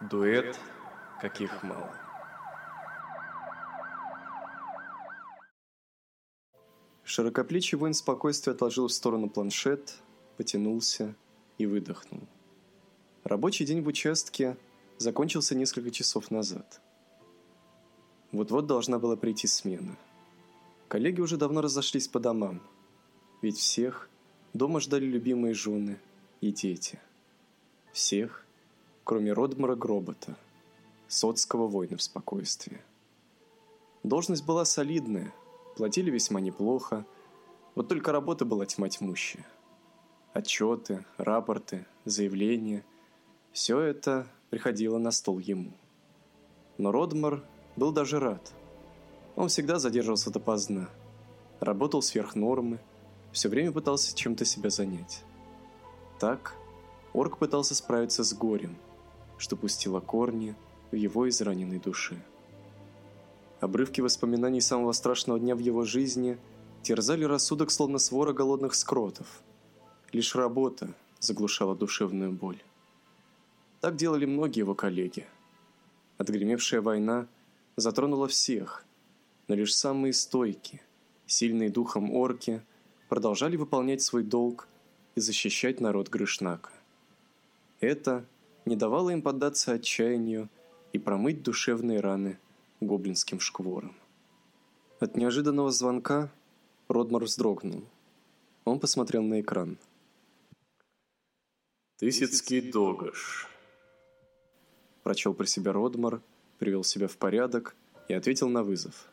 Дуэт, каких мало. Широкоплечий воин спокойствия отложил в сторону планшет, потянулся и выдохнул. Рабочий день в участке закончился несколько часов назад. Вот-вот должна была прийти смена. Коллеги уже давно разошлись по домам, ведь всех дома ждали любимые жены и дети. Всех, кроме Родмара Гробота, соцкого воина в спокойствии. Должность была солидная, платили весьма неплохо, вот только работа была тьма тьмущая. Отчеты, рапорты, заявления – все это приходило на стол ему. Но Родмар был даже рад. Он всегда задерживался допоздна, работал сверх нормы, все время пытался чем-то себя занять. Так орк пытался справиться с горем – что пустило корни в его израненной душе. Обрывки воспоминаний самого страшного дня в его жизни терзали рассудок, словно свора голодных скротов. Лишь работа заглушала душевную боль. Так делали многие его коллеги. Отгремевшая война затронула всех, но лишь самые стойкие, сильные духом орки продолжали выполнять свой долг и защищать народ Грышнака. Это – не давала им поддаться отчаянию и промыть душевные раны гоблинским шквором. От неожиданного звонка Родмар вздрогнул. Он посмотрел на экран. «Тысяцкий Догаш», – прочел про себя Родмар, привел себя в порядок и ответил на вызов.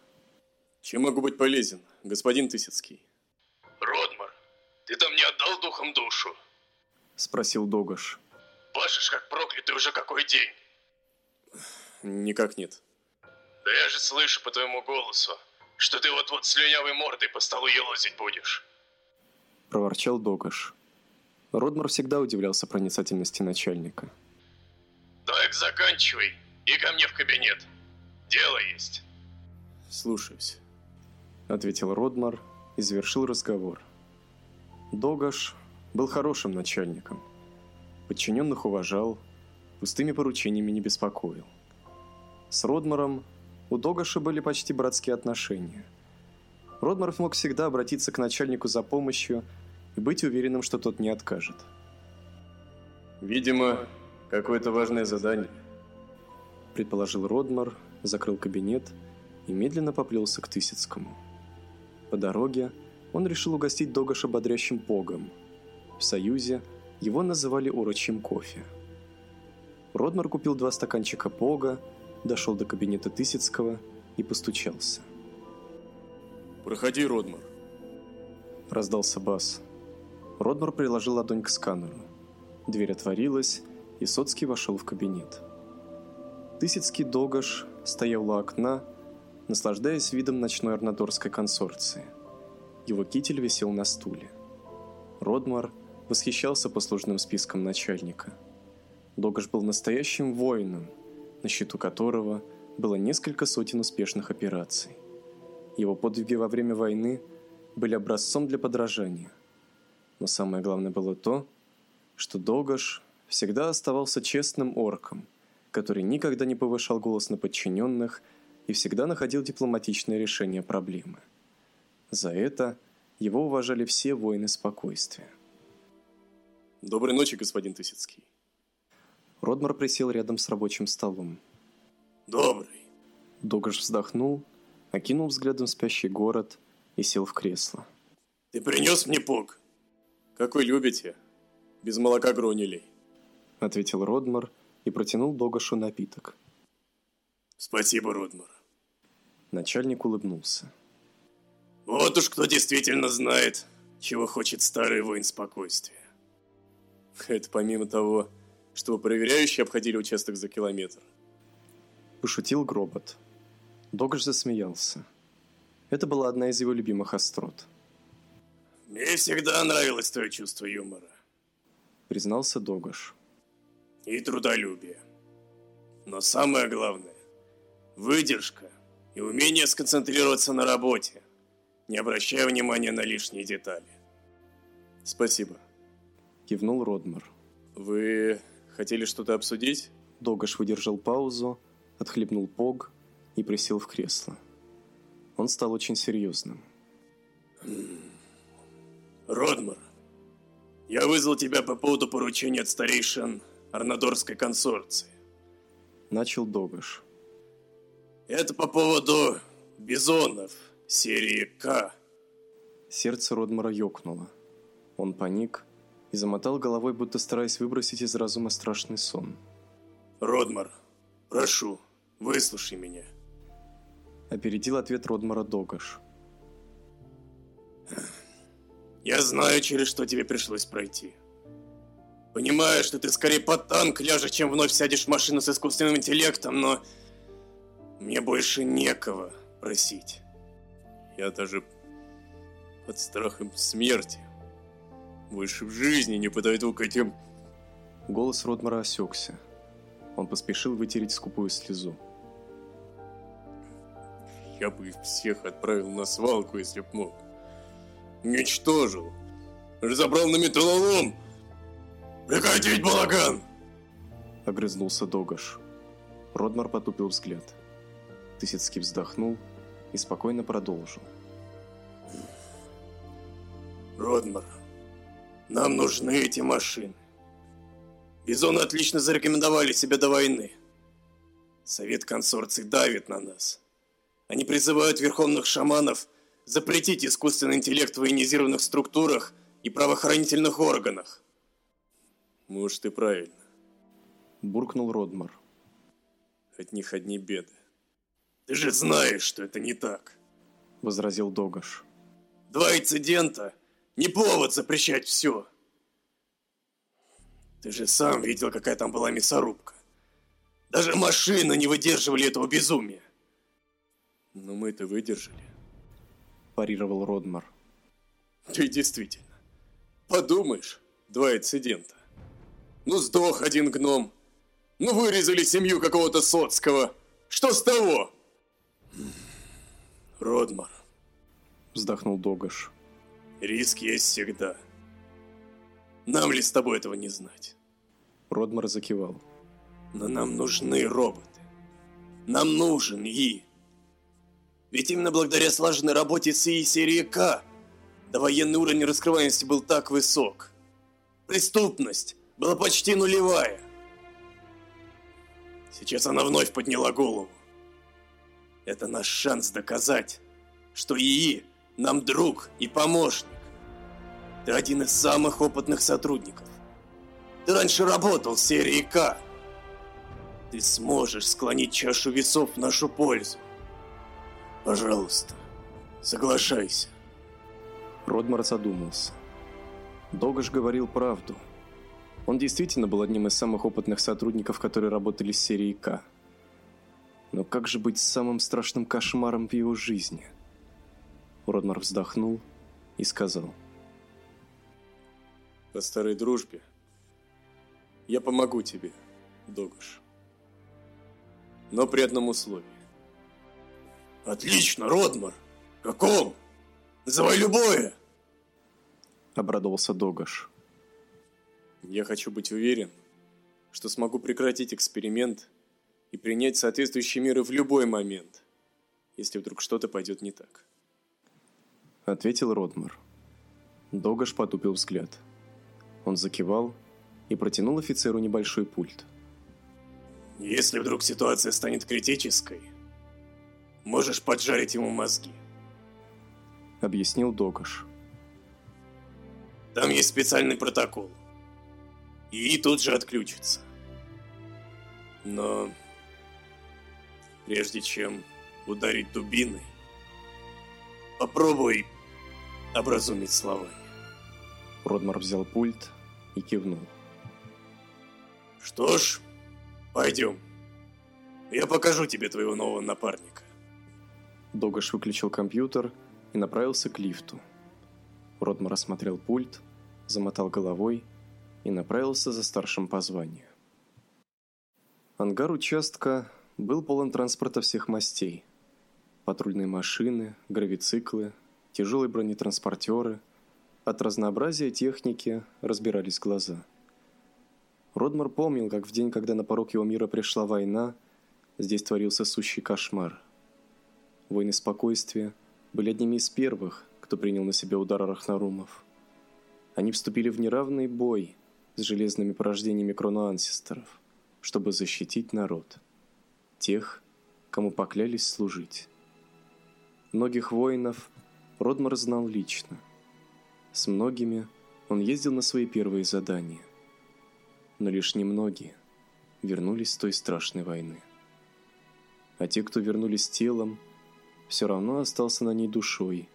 «Чем могу быть полезен, господин Тысяцкий?» «Родмар, ты там не отдал духом душу?» – спросил Догаш. Пашешь как проклятый уже какой день. Никак нет. Да я же слышу по твоему голосу, что ты вот-вот слюнявой мордой по столу елозить будешь. Проворчал Догаш. Родмар всегда удивлялся проницательности начальника. Так заканчивай и ко мне в кабинет. Дело есть. Слушаюсь. Ответил Родмар и завершил разговор. Догаш был хорошим начальником – подчиненных уважал, пустыми поручениями не беспокоил. С Родмаром у Догаша были почти братские отношения. Родмар мог всегда обратиться к начальнику за помощью и быть уверенным, что тот не откажет. «Видимо, какое-то важное задание», – предположил Родмар, закрыл кабинет и медленно поплелся к Тысяцкому. По дороге он решил угостить Догаша бодрящим погом. В Союзе – его называли урочьим кофе. Родмар купил два стаканчика пога, дошел до кабинета Тысяцкого и постучался. «Проходи, Родмар!» Раздался бас. Родмар приложил ладонь к сканеру. Дверь отворилась, и Соцкий вошел в кабинет. Тысяцкий Догаш стоял у окна, наслаждаясь видом ночной орнадорской консорции. Его китель висел на стуле. Родмар – восхищался послужным списком начальника. Догаш был настоящим воином, на счету которого было несколько сотен успешных операций. Его подвиги во время войны были образцом для подражания. Но самое главное было то, что Догаш всегда оставался честным орком, который никогда не повышал голос на подчиненных и всегда находил дипломатичное решение проблемы. За это его уважали все воины спокойствия. Доброй ночи, господин Тысяцкий. Родмар присел рядом с рабочим столом. Добрый. Догаш вздохнул, окинул взглядом спящий город и сел в кресло. Ты принес мне пог? Какой любите? Без молока гронилей. Ответил Родмар и протянул Догашу напиток. Спасибо, Родмар. Начальник улыбнулся. Вот уж кто действительно знает, чего хочет старый воин спокойствия. Это помимо того, что проверяющие обходили участок за километр. Пошутил Гробот. Догаш засмеялся. Это была одна из его любимых острот. «Мне всегда нравилось твое чувство юмора», — признался Догаш. «И трудолюбие. Но самое главное — выдержка и умение сконцентрироваться на работе, не обращая внимания на лишние детали». «Спасибо», кивнул Родмар. Вы хотели что-то обсудить? Догаш выдержал паузу, отхлебнул пог и присел в кресло. Он стал очень серьезным. Родмар, я вызвал тебя по поводу поручения от старейшин Арнадорской консорции. Начал Догаш. Это по поводу бизонов серии К. Сердце Родмара ёкнуло. Он паник и замотал головой, будто стараясь выбросить из разума страшный сон. Родмар, прошу, выслушай меня. Опередил ответ Родмара Догаш. Я знаю, через что тебе пришлось пройти. Понимаю, что ты скорее под танк ляжешь, чем вновь сядешь в машину с искусственным интеллектом, но мне больше некого просить. Я даже под страхом смерти больше в жизни не подойду к этим... Голос Родмара осекся. Он поспешил вытереть скупую слезу. Я бы их всех отправил на свалку, если б мог. Уничтожил. Разобрал на металлолом. Прекратить балаган! Огрызнулся Догаш. Родмар потупил взгляд. Тысяцкий вздохнул и спокойно продолжил. Родмар, нам нужны эти машины. Бизоны отлично зарекомендовали себя до войны. Совет консорций давит на нас. Они призывают верховных шаманов запретить искусственный интеллект в военизированных структурах и правоохранительных органах. Может и правильно. Буркнул Родмар. От них одни беды. Ты же знаешь, что это не так. Возразил Догаш. Два инцидента – не повод запрещать все. Ты же сам видел, какая там была мясорубка. Даже машины не выдерживали этого безумия. Но мы это выдержали. Парировал Родмар. Ты действительно. Подумаешь, два инцидента. Ну, сдох один гном. Ну, вырезали семью какого-то соцкого. Что с того? Родмар. Вздохнул Догаш. Риск есть всегда. Нам ли с тобой этого не знать? Родмар закивал. Но нам нужны роботы. Нам нужен И. Ведь именно благодаря слаженной работе с И серии К довоенный уровень раскрываемости был так высок. Преступность была почти нулевая. Сейчас она вновь подняла голову. Это наш шанс доказать, что ИИ нам друг и помощник. Ты один из самых опытных сотрудников. Ты раньше работал в серии К. Ты сможешь склонить чашу весов в нашу пользу. Пожалуйста, соглашайся. Родмар задумался. Догаш говорил правду. Он действительно был одним из самых опытных сотрудников, которые работали с серией К. Но как же быть самым страшным кошмаром в его жизни? Родмар вздохнул и сказал. По старой дружбе я помогу тебе, Догаш. Но при одном условии. Отлично, Родмар! Каком? Называй любое! Обрадовался Догаш. Я хочу быть уверен, что смогу прекратить эксперимент и принять соответствующие меры в любой момент, если вдруг что-то пойдет не так. Ответил Родмар. Догаш потупил взгляд. Он закивал и протянул офицеру небольшой пульт. Если вдруг ситуация станет критической, можешь поджарить ему мозги. Объяснил Догаш. Там есть специальный протокол. И тут же отключится. Но прежде чем ударить дубиной, попробуй образумить словами. Родмар взял пульт и кивнул. Что ж, пойдем. Я покажу тебе твоего нового напарника. Догаш выключил компьютер и направился к лифту. Родмар осмотрел пульт, замотал головой и направился за старшим по званию. Ангар участка был полон транспорта всех мастей. Патрульные машины, гравициклы, тяжелые бронетранспортеры. От разнообразия техники разбирались глаза. Родмар помнил, как в день, когда на порог его мира пришла война, здесь творился сущий кошмар. Войны спокойствия были одними из первых, кто принял на себя удар арахнарумов. Они вступили в неравный бой с железными порождениями кроноансистеров, чтобы защитить народ. Тех, кому поклялись служить. Многих воинов Родмар знал лично. С многими он ездил на свои первые задания. Но лишь немногие вернулись с той страшной войны. А те, кто вернулись телом, все равно остался на ней душой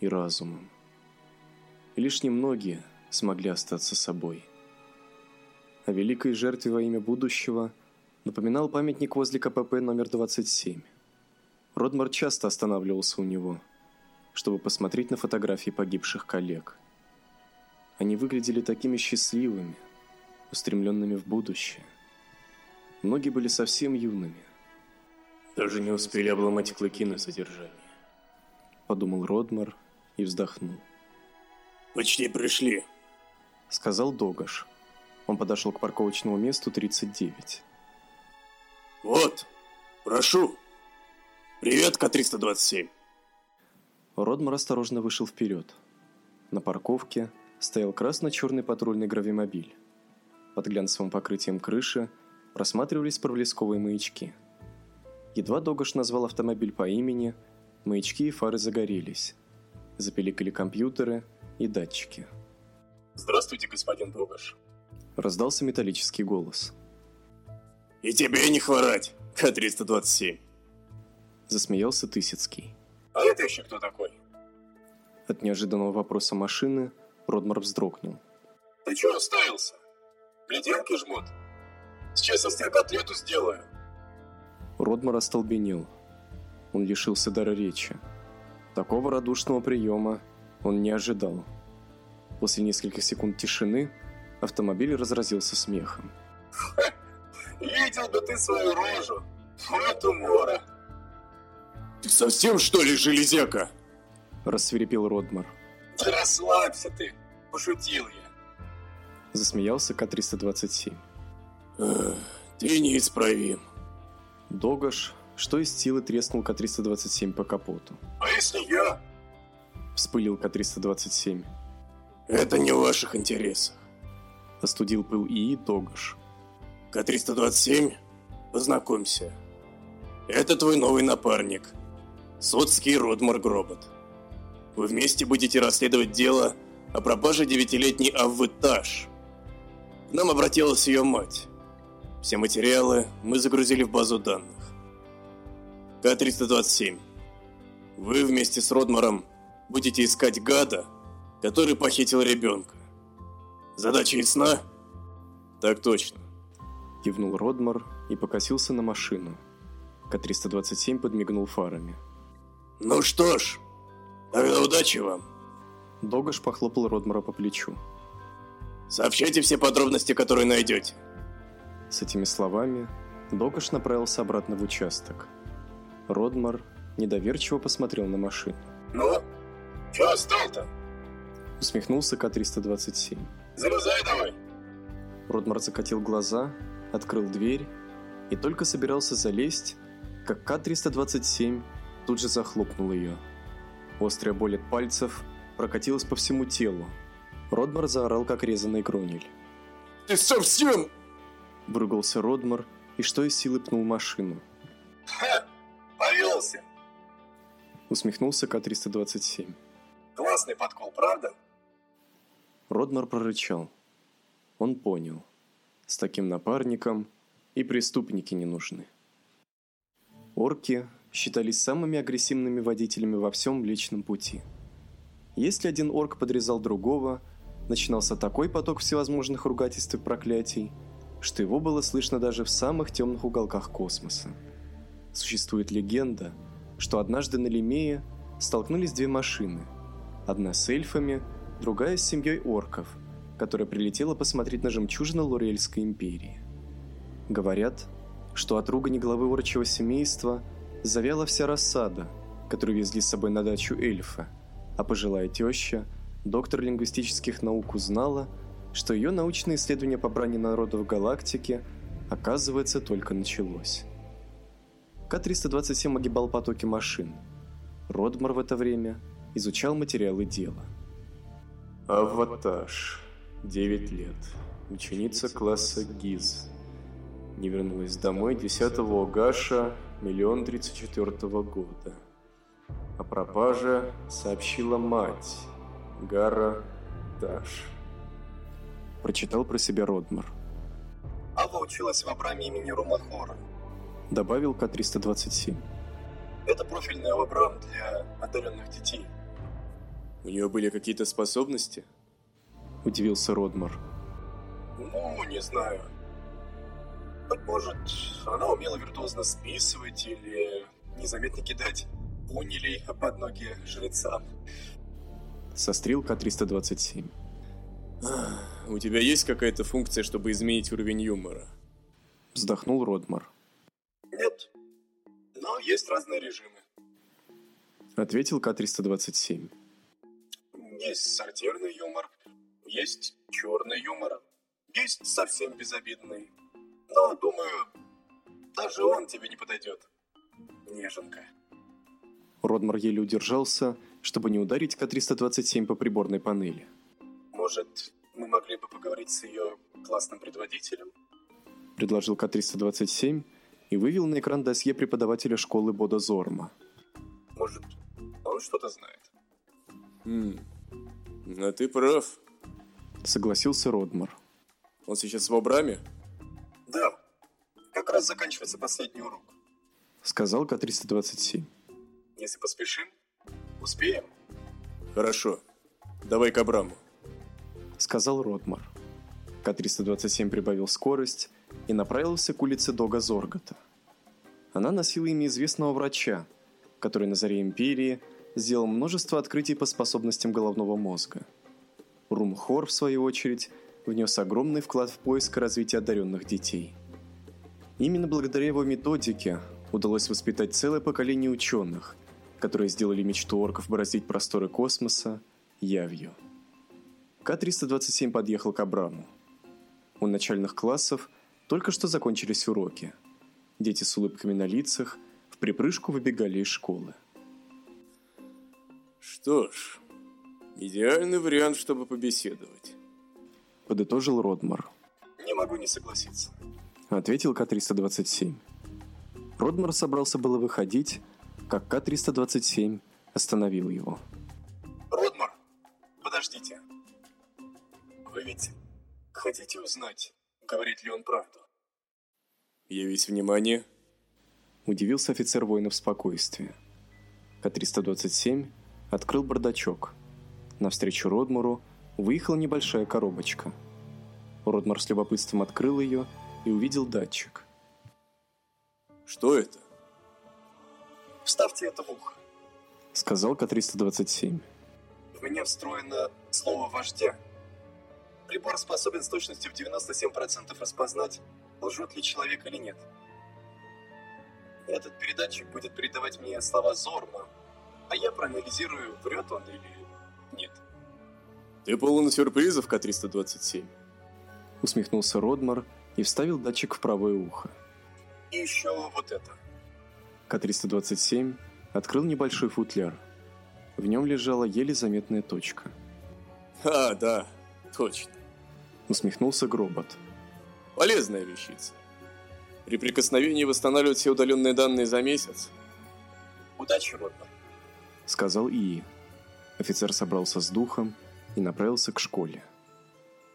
и разумом. И лишь немногие смогли остаться собой. О великой жертве во имя будущего напоминал памятник возле КПП номер 27. Родмар часто останавливался у него, чтобы посмотреть на фотографии погибших коллег. Они выглядели такими счастливыми, устремленными в будущее. Многие были совсем юными. Даже не успели обломать клыки на содержание. Подумал Родмар и вздохнул. «Почти пришли», — сказал Догаш. Он подошел к парковочному месту 39. «Вот, прошу. Привет, К-327». Родмар осторожно вышел вперед. На парковке стоял красно-черный патрульный гравимобиль. Под глянцевым покрытием крыши просматривались проблесковые маячки. Едва Догаш назвал автомобиль по имени, маячки и фары загорелись. Запеликали компьютеры и датчики. «Здравствуйте, господин Догаш», — раздался металлический голос. «И тебе не хворать, К-327!» Засмеялся Тысяцкий. «А это еще кто такой?» От неожиданного вопроса машины Родмар вздрогнул. «Ты чего оставился? Гляделки жмут? Сейчас я с котлету сделаю!» Родмар остолбенел. Он лишился дара речи. Такого радушного приема он не ожидал. После нескольких секунд тишины автомобиль разразился смехом. Видел бы ты свою рожу! Вот умора! Ты совсем что ли, железяка? Рассверепел Родмар. Да расслабься ты, пошутил я. Засмеялся К-327. Ты неисправим. Догаш, что из силы треснул К-327 по капоту. А если я? Вспылил К-327. Это не в ваших интересах. Остудил пыл ИИ Догаш. К-327, познакомься. Это твой новый напарник. Соцкий Родмар Гробот. Вы вместе будете расследовать дело о пропаже девятилетней Аввы Таш. К нам обратилась ее мать. Все материалы мы загрузили в базу данных. К-327. Вы вместе с Родмаром будете искать гада, который похитил ребенка. Задача ясна? Так точно. Кивнул Родмар и покосился на машину. К-327 подмигнул фарами. Ну что ж, тогда удачи вам. Догаш похлопал Родмара по плечу. Сообщайте все подробности, которые найдете. С этими словами Догаш направился обратно в участок. Родмар недоверчиво посмотрел на машину. «Ну, чё стал-то?» Усмехнулся К-327. «Залезай давай!» Родмар закатил глаза, открыл дверь и только собирался залезть, как К-327 тут же захлопнул ее. Острая боль от пальцев прокатилась по всему телу. Родмар заорал, как резанный кронель. «Ты совсем...» Выругался Родмар и что из силы пнул машину. «Ха! Повелся!» Усмехнулся К-327. «Классный подкол, правда?» Родмар прорычал. Он понял. С таким напарником и преступники не нужны. Орки считались самыми агрессивными водителями во всем Млечном Пути. Если один орк подрезал другого, начинался такой поток всевозможных ругательств и проклятий, что его было слышно даже в самых темных уголках космоса. Существует легенда, что однажды на Лемее столкнулись две машины. Одна с эльфами, другая с семьей орков, которая прилетела посмотреть на жемчужины Лорельской империи. Говорят, что от ругани главы орчего семейства завяла вся рассада, которую везли с собой на дачу эльфа, а пожилая теща, доктор лингвистических наук, узнала, что ее научное исследование по брани народов галактики, оказывается, только началось. К-327 огибал потоки машин. Родмар в это время изучал материалы дела. Аватаж. 9 лет. Ученица класса ГИЗ. Не вернулась домой 10 Огаша миллион тридцать четвертого года. О пропаже сообщила мать, Гара Даш. Прочитал про себя Родмар. Ава училась в Абраме имени Румахора. Добавил К-327. Это профильный Абрам для одаренных детей. У нее были какие-то способности? Удивился Родмар. Ну, не знаю. Быть может, она умела виртуозно списывать или незаметно кидать унилей под ноги жрецам. Сострил К-327. У тебя есть какая-то функция, чтобы изменить уровень юмора? Вздохнул Родмар. Нет, но есть разные режимы. Ответил К-327. Есть сортирный юмор, есть черный юмор, есть совсем безобидный. Но, думаю, даже он тебе не подойдет. Неженка. Родмар еле удержался, чтобы не ударить К-327 по приборной панели. Может, мы могли бы поговорить с ее классным предводителем? Предложил К-327 и вывел на экран досье преподавателя школы Бода Зорма. Может, он что-то знает? Хм, а ты прав. Согласился Родмар. Он сейчас в Абраме? Да, как раз заканчивается последний урок. Сказал К-327. Если поспешим, успеем. Хорошо. Давай к Абраму. Сказал Родмар. К-327 прибавил скорость и направился к улице Дога Зоргота. Она носила имя известного врача, который на заре империи сделал множество открытий по способностям головного мозга. Румхор, в свою очередь, внес огромный вклад в поиск и развитие одаренных детей. Именно благодаря его методике удалось воспитать целое поколение ученых, которые сделали мечту орков бороздить просторы космоса явью. К-327 подъехал к Абраму. У начальных классов только что закончились уроки. Дети с улыбками на лицах в припрыжку выбегали из школы. Что ж, идеальный вариант, чтобы побеседовать. Подытожил Родмар. Не могу не согласиться. Ответил К-327. Родмар собрался было выходить, как К-327 остановил его. Родмар, подождите. Вы ведь хотите узнать, говорит ли он правду? Я весь внимание. Удивился офицер воинов спокойствия. К-327 открыл бардачок. Навстречу Родмару выехала небольшая коробочка. Родмар с любопытством открыл ее и увидел датчик. Что это? Вставьте это в ухо. Сказал К-327. В меня встроено слово вождя. Прибор способен с точностью в 97% распознать, лжет ли человек или нет. Этот передатчик будет передавать мне слова Зорма, а я проанализирую, врет он или нет. Ты полон сюрпризов, К-327. Усмехнулся Родмар и вставил датчик в правое ухо. И еще вот это. К-327 открыл небольшой футляр. В нем лежала еле заметная точка. А, да, точно. Усмехнулся Гробот. Полезная вещица. При прикосновении восстанавливают все удаленные данные за месяц. Удачи, Родмар. Сказал Ии. Офицер собрался с духом и направился к школе.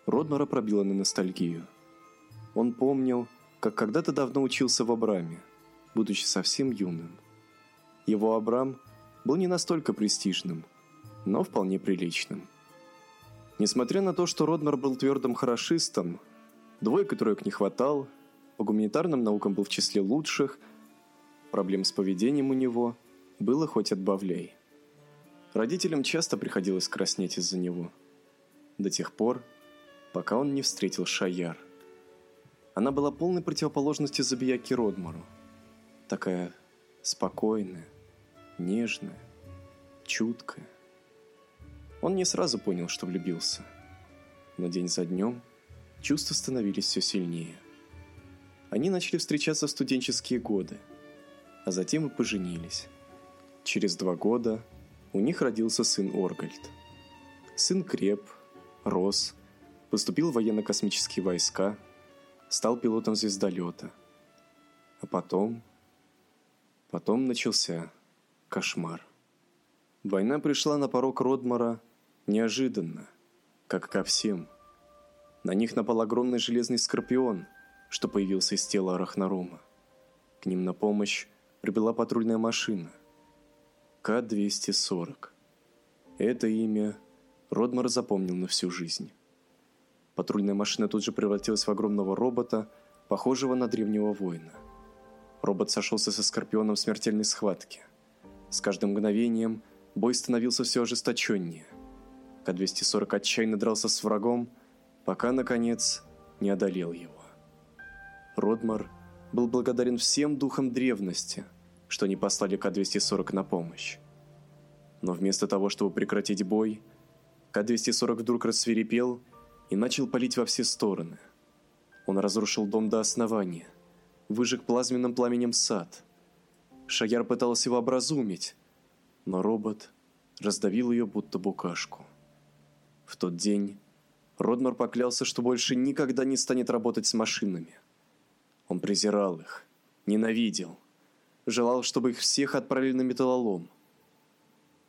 Родмара пробила на ностальгию. Он помнил, как когда-то давно учился в Абраме, будучи совсем юным. Его Абрам был не настолько престижным, но вполне приличным. Несмотря на то, что Родмар был твердым хорошистом, двойка троек не хватал, по гуманитарным наукам был в числе лучших, проблем с поведением у него было хоть отбавляй. Родителям часто приходилось краснеть из-за него. До тех пор, пока он не встретил Шаяр. Она была полной противоположностью Забияки Родмару. Такая спокойная, нежная, чуткая. Он не сразу понял, что влюбился. Но день за днем чувства становились все сильнее. Они начали встречаться в студенческие годы, а затем и поженились. Через два года у них родился сын Оргальд. Сын креп, рос, поступил в военно-космические войска, стал пилотом звездолета. А потом... Потом начался кошмар. Война пришла на порог Родмара неожиданно, как ко всем. На них напал огромный железный скорпион, что появился из тела Арахнарома. К ним на помощь прибыла патрульная машина. К-240. Это имя Родмар запомнил на всю жизнь. Патрульная машина тут же превратилась в огромного робота, похожего на древнего воина. Робот сошелся со Скорпионом в смертельной схватке. С каждым мгновением бой становился все ожесточеннее. К-240 отчаянно дрался с врагом, пока, наконец, не одолел его. Родмар был благодарен всем духам древности, что не послали К-240 на помощь. Но вместо того, чтобы прекратить бой, К-240 вдруг рассверепел и начал палить во все стороны. Он разрушил дом до основания, выжег плазменным пламенем сад. Шаяр пытался его образумить, но робот раздавил ее будто букашку. В тот день Родмар поклялся, что больше никогда не станет работать с машинами. Он презирал их, ненавидел, желал, чтобы их всех отправили на металлолом.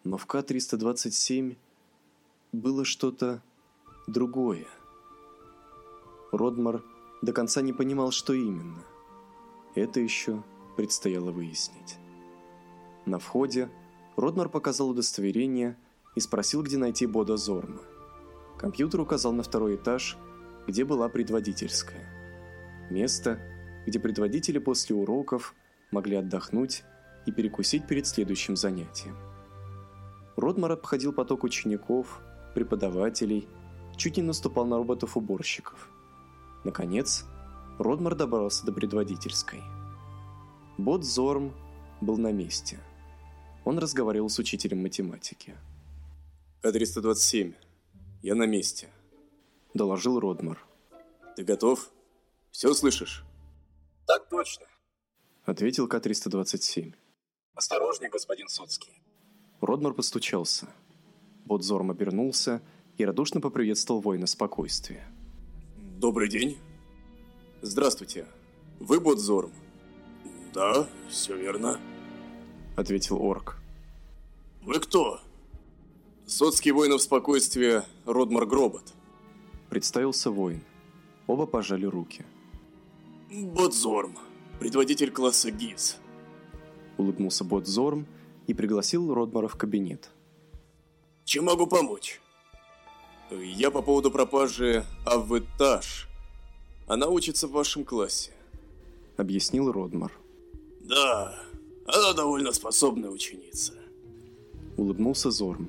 Но в К-327 было что-то другое. Родмар до конца не понимал, что именно. Это еще предстояло выяснить. На входе Родмар показал удостоверение и спросил, где найти Бода Зорма. Компьютер указал на второй этаж, где была предводительская. Место, где предводители после уроков могли отдохнуть и перекусить перед следующим занятием. Родмар обходил поток учеников, преподавателей чуть не наступал на роботов-уборщиков. Наконец, Родмар добрался до предводительской. Бот Зорм был на месте. Он разговаривал с учителем математики. К-327, я на месте. Доложил Родмар. Ты готов? Все слышишь? Так точно. Ответил К-327. Осторожней, господин Соцкий. Родмар постучался. Бот Зорм обернулся и радушно поприветствовал воина спокойствия. Добрый день. Здравствуйте. Вы бот Зорм? Да, все верно. Ответил орк. Вы кто? Соцкий воинов спокойствия Родмар Гробот. Представился воин. Оба пожали руки. Бот Зорм, предводитель класса ГИС. Улыбнулся бот Зорм и пригласил Родмара в кабинет. Чем могу помочь? Я по поводу пропажи Аввэтаж. Она учится в вашем классе. Объяснил Родмар. Да, она довольно способная ученица. Улыбнулся Зорм.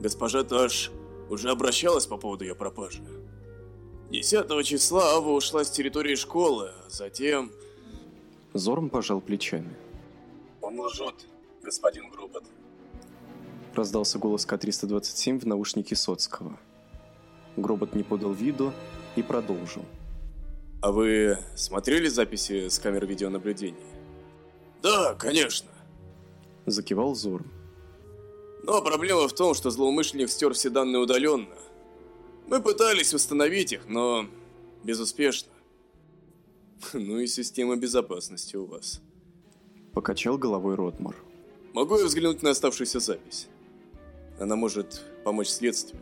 Госпожа Таш уже обращалась по поводу ее пропажи. 10 числа Ава ушла с территории школы, а затем... Зорм пожал плечами. Он лжет, господин Грубот. Раздался голос К-327 в наушнике Соцкого. Гробот не подал виду и продолжил. А вы смотрели записи с камер видеонаблюдения? Да, конечно. Закивал Зорм. Но проблема в том, что злоумышленник стер все данные удаленно. Мы пытались восстановить их, но безуспешно. Ну и система безопасности у вас. Покачал головой Ротмар. Могу я взглянуть на оставшуюся запись? Она может помочь следствию.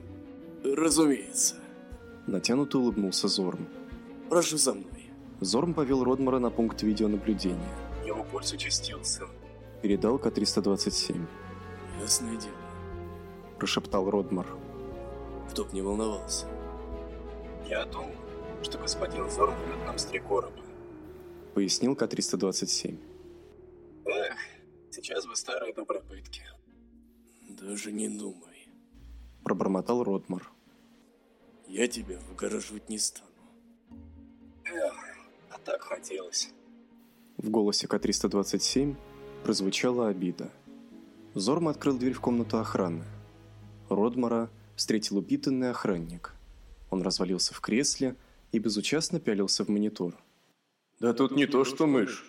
Разумеется. Натянуто улыбнулся Зорм. Прошу за мной. Зорм повел Родмара на пункт видеонаблюдения. Его пульс участился. Передал К-327. Ясное дело. Прошептал Родмар. Кто б не волновался. Я том, что господин Зорм дает нам с три короба. Пояснил К-327. Эх, сейчас бы старые добрые пытки. Даже не думай. Пробормотал Ротмар. Я тебя выгораживать не стану. Эх, а так хотелось. В голосе К-327 прозвучала обида. Зорм открыл дверь в комнату охраны. Родмара встретил упитанный охранник. Он Он развалился в кресле и безучастно пялился в монитор. Да тут не то, что мышь.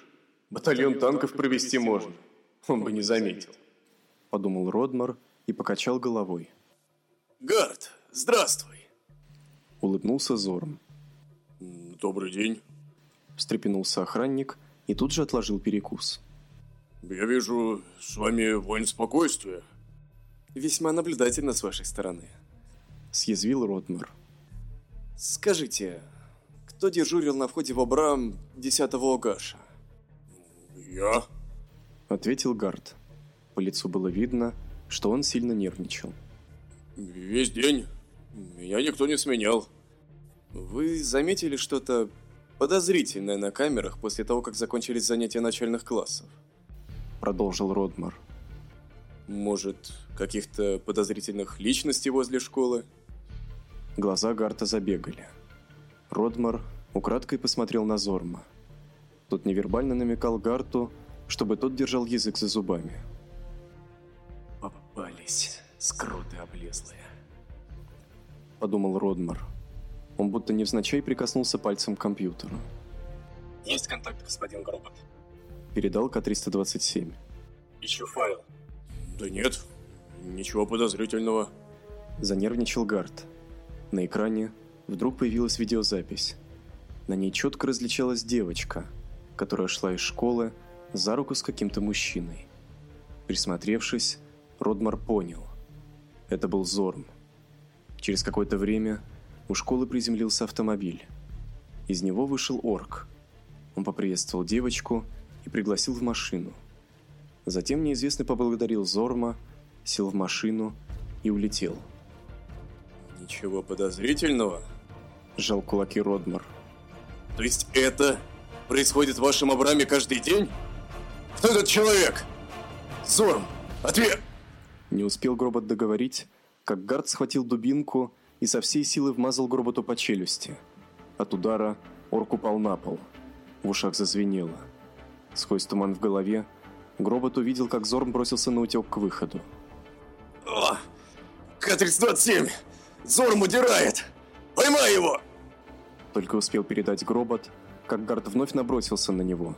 Батальон танков провести можно. Он бы не заметил. Подумал Родмар и покачал головой. Гард, здравствуй. Улыбнулся Зорм. Добрый день. Встрепенулся охранник и тут же отложил перекус. Я вижу, с вами воин спокойствия. Весьма наблюдательно с вашей стороны. Съязвил Родмар. Скажите, кто дежурил на входе в Абрам 10-го Огаша? Я? Ответил Гард. По лицу было видно, что он сильно нервничал. Весь день. Меня никто не сменял. Вы заметили что-то подозрительное на камерах после того, как закончились занятия начальных классов? Продолжил Родмар. Может, каких-то подозрительных личностей возле школы? Глаза Гарта забегали. Родмар украдкой посмотрел на Зорма. Тот невербально намекал Гарту, чтобы тот держал язык за зубами. «Попались, скруты облезлые», — подумал Родмар. Он будто невзначай прикоснулся пальцем к компьютеру. «Есть контакт, господин Гробот?» Передал К-327. «Ищу файл». «Да нет, ничего подозрительного». Занервничал Гарт. На экране вдруг появилась видеозапись. На ней четко различалась девочка, которая шла из школы за руку с каким-то мужчиной. Присмотревшись, Родмар понял. Это был Зорм. Через какое-то время у школы приземлился автомобиль. Из него вышел орк. Он поприветствовал девочку и пригласил в машину. Затем неизвестный поблагодарил Зорма, сел в машину и улетел. Ничего подозрительного? Сжал кулаки Родмар. То есть это происходит в вашем Абраме каждый день? Кто этот человек? Зорм, ответ! Не успел Гробот договорить, как Гард схватил дубинку и со всей силы вмазал Гроботу по челюсти. От удара орк упал на пол. В ушах зазвенело. Сквозь туман в голове Гробот увидел, как Зорм бросился на утек к выходу. О! К-37! Зорм удирает! Поймай его! Только успел передать Гробот, как Гард вновь набросился на него.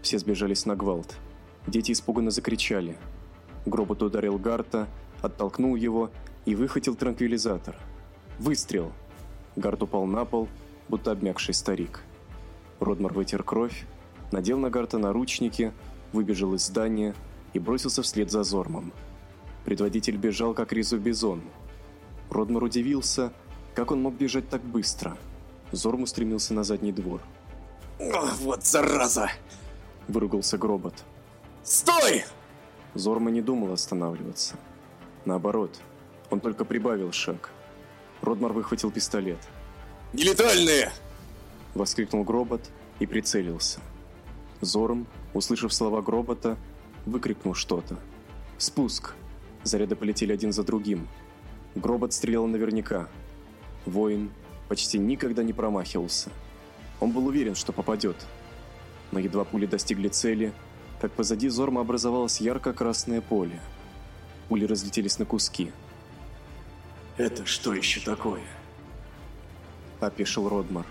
Все сбежались на гвалт. Дети испуганно закричали. Гробот ударил Гарта, оттолкнул его и выхватил транквилизатор. Выстрел! Гард упал на пол, будто обмякший старик. Родмар вытер кровь, надел на Гарта наручники, выбежал из здания и бросился вслед за Зормом. Предводитель бежал, как резу бизон. Родмар удивился, как он мог бежать так быстро. Зорм устремился на задний двор. О, вот зараза! Выругался Гробот. Стой! Зорма не думал останавливаться. Наоборот, он только прибавил шаг. Родмар выхватил пистолет. «Нелетальные!» Воскликнул Гробот и прицелился. Зорм, услышав слова Гробота, выкрикнул что-то. «Спуск!» Заряды полетели один за другим. Гробот стрелял наверняка. Воин почти никогда не промахивался. Он был уверен, что попадет. Но едва пули достигли цели, как позади Зорма образовалось ярко-красное поле. Пули разлетелись на куски. «Это что еще такое?» Опешил Родмар.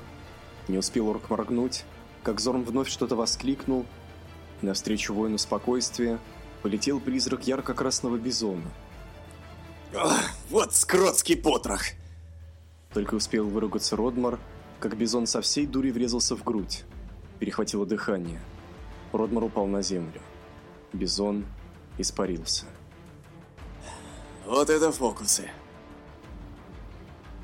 Не успел орк моргнуть, как Зорм вновь что-то воскликнул, и навстречу воину спокойствия полетел призрак ярко-красного бизона. Ах, вот скротский потрох! Только успел выругаться Родмар, как бизон со всей дури врезался в грудь. Перехватило дыхание. Родмар упал на землю. Бизон испарился. Вот это фокусы.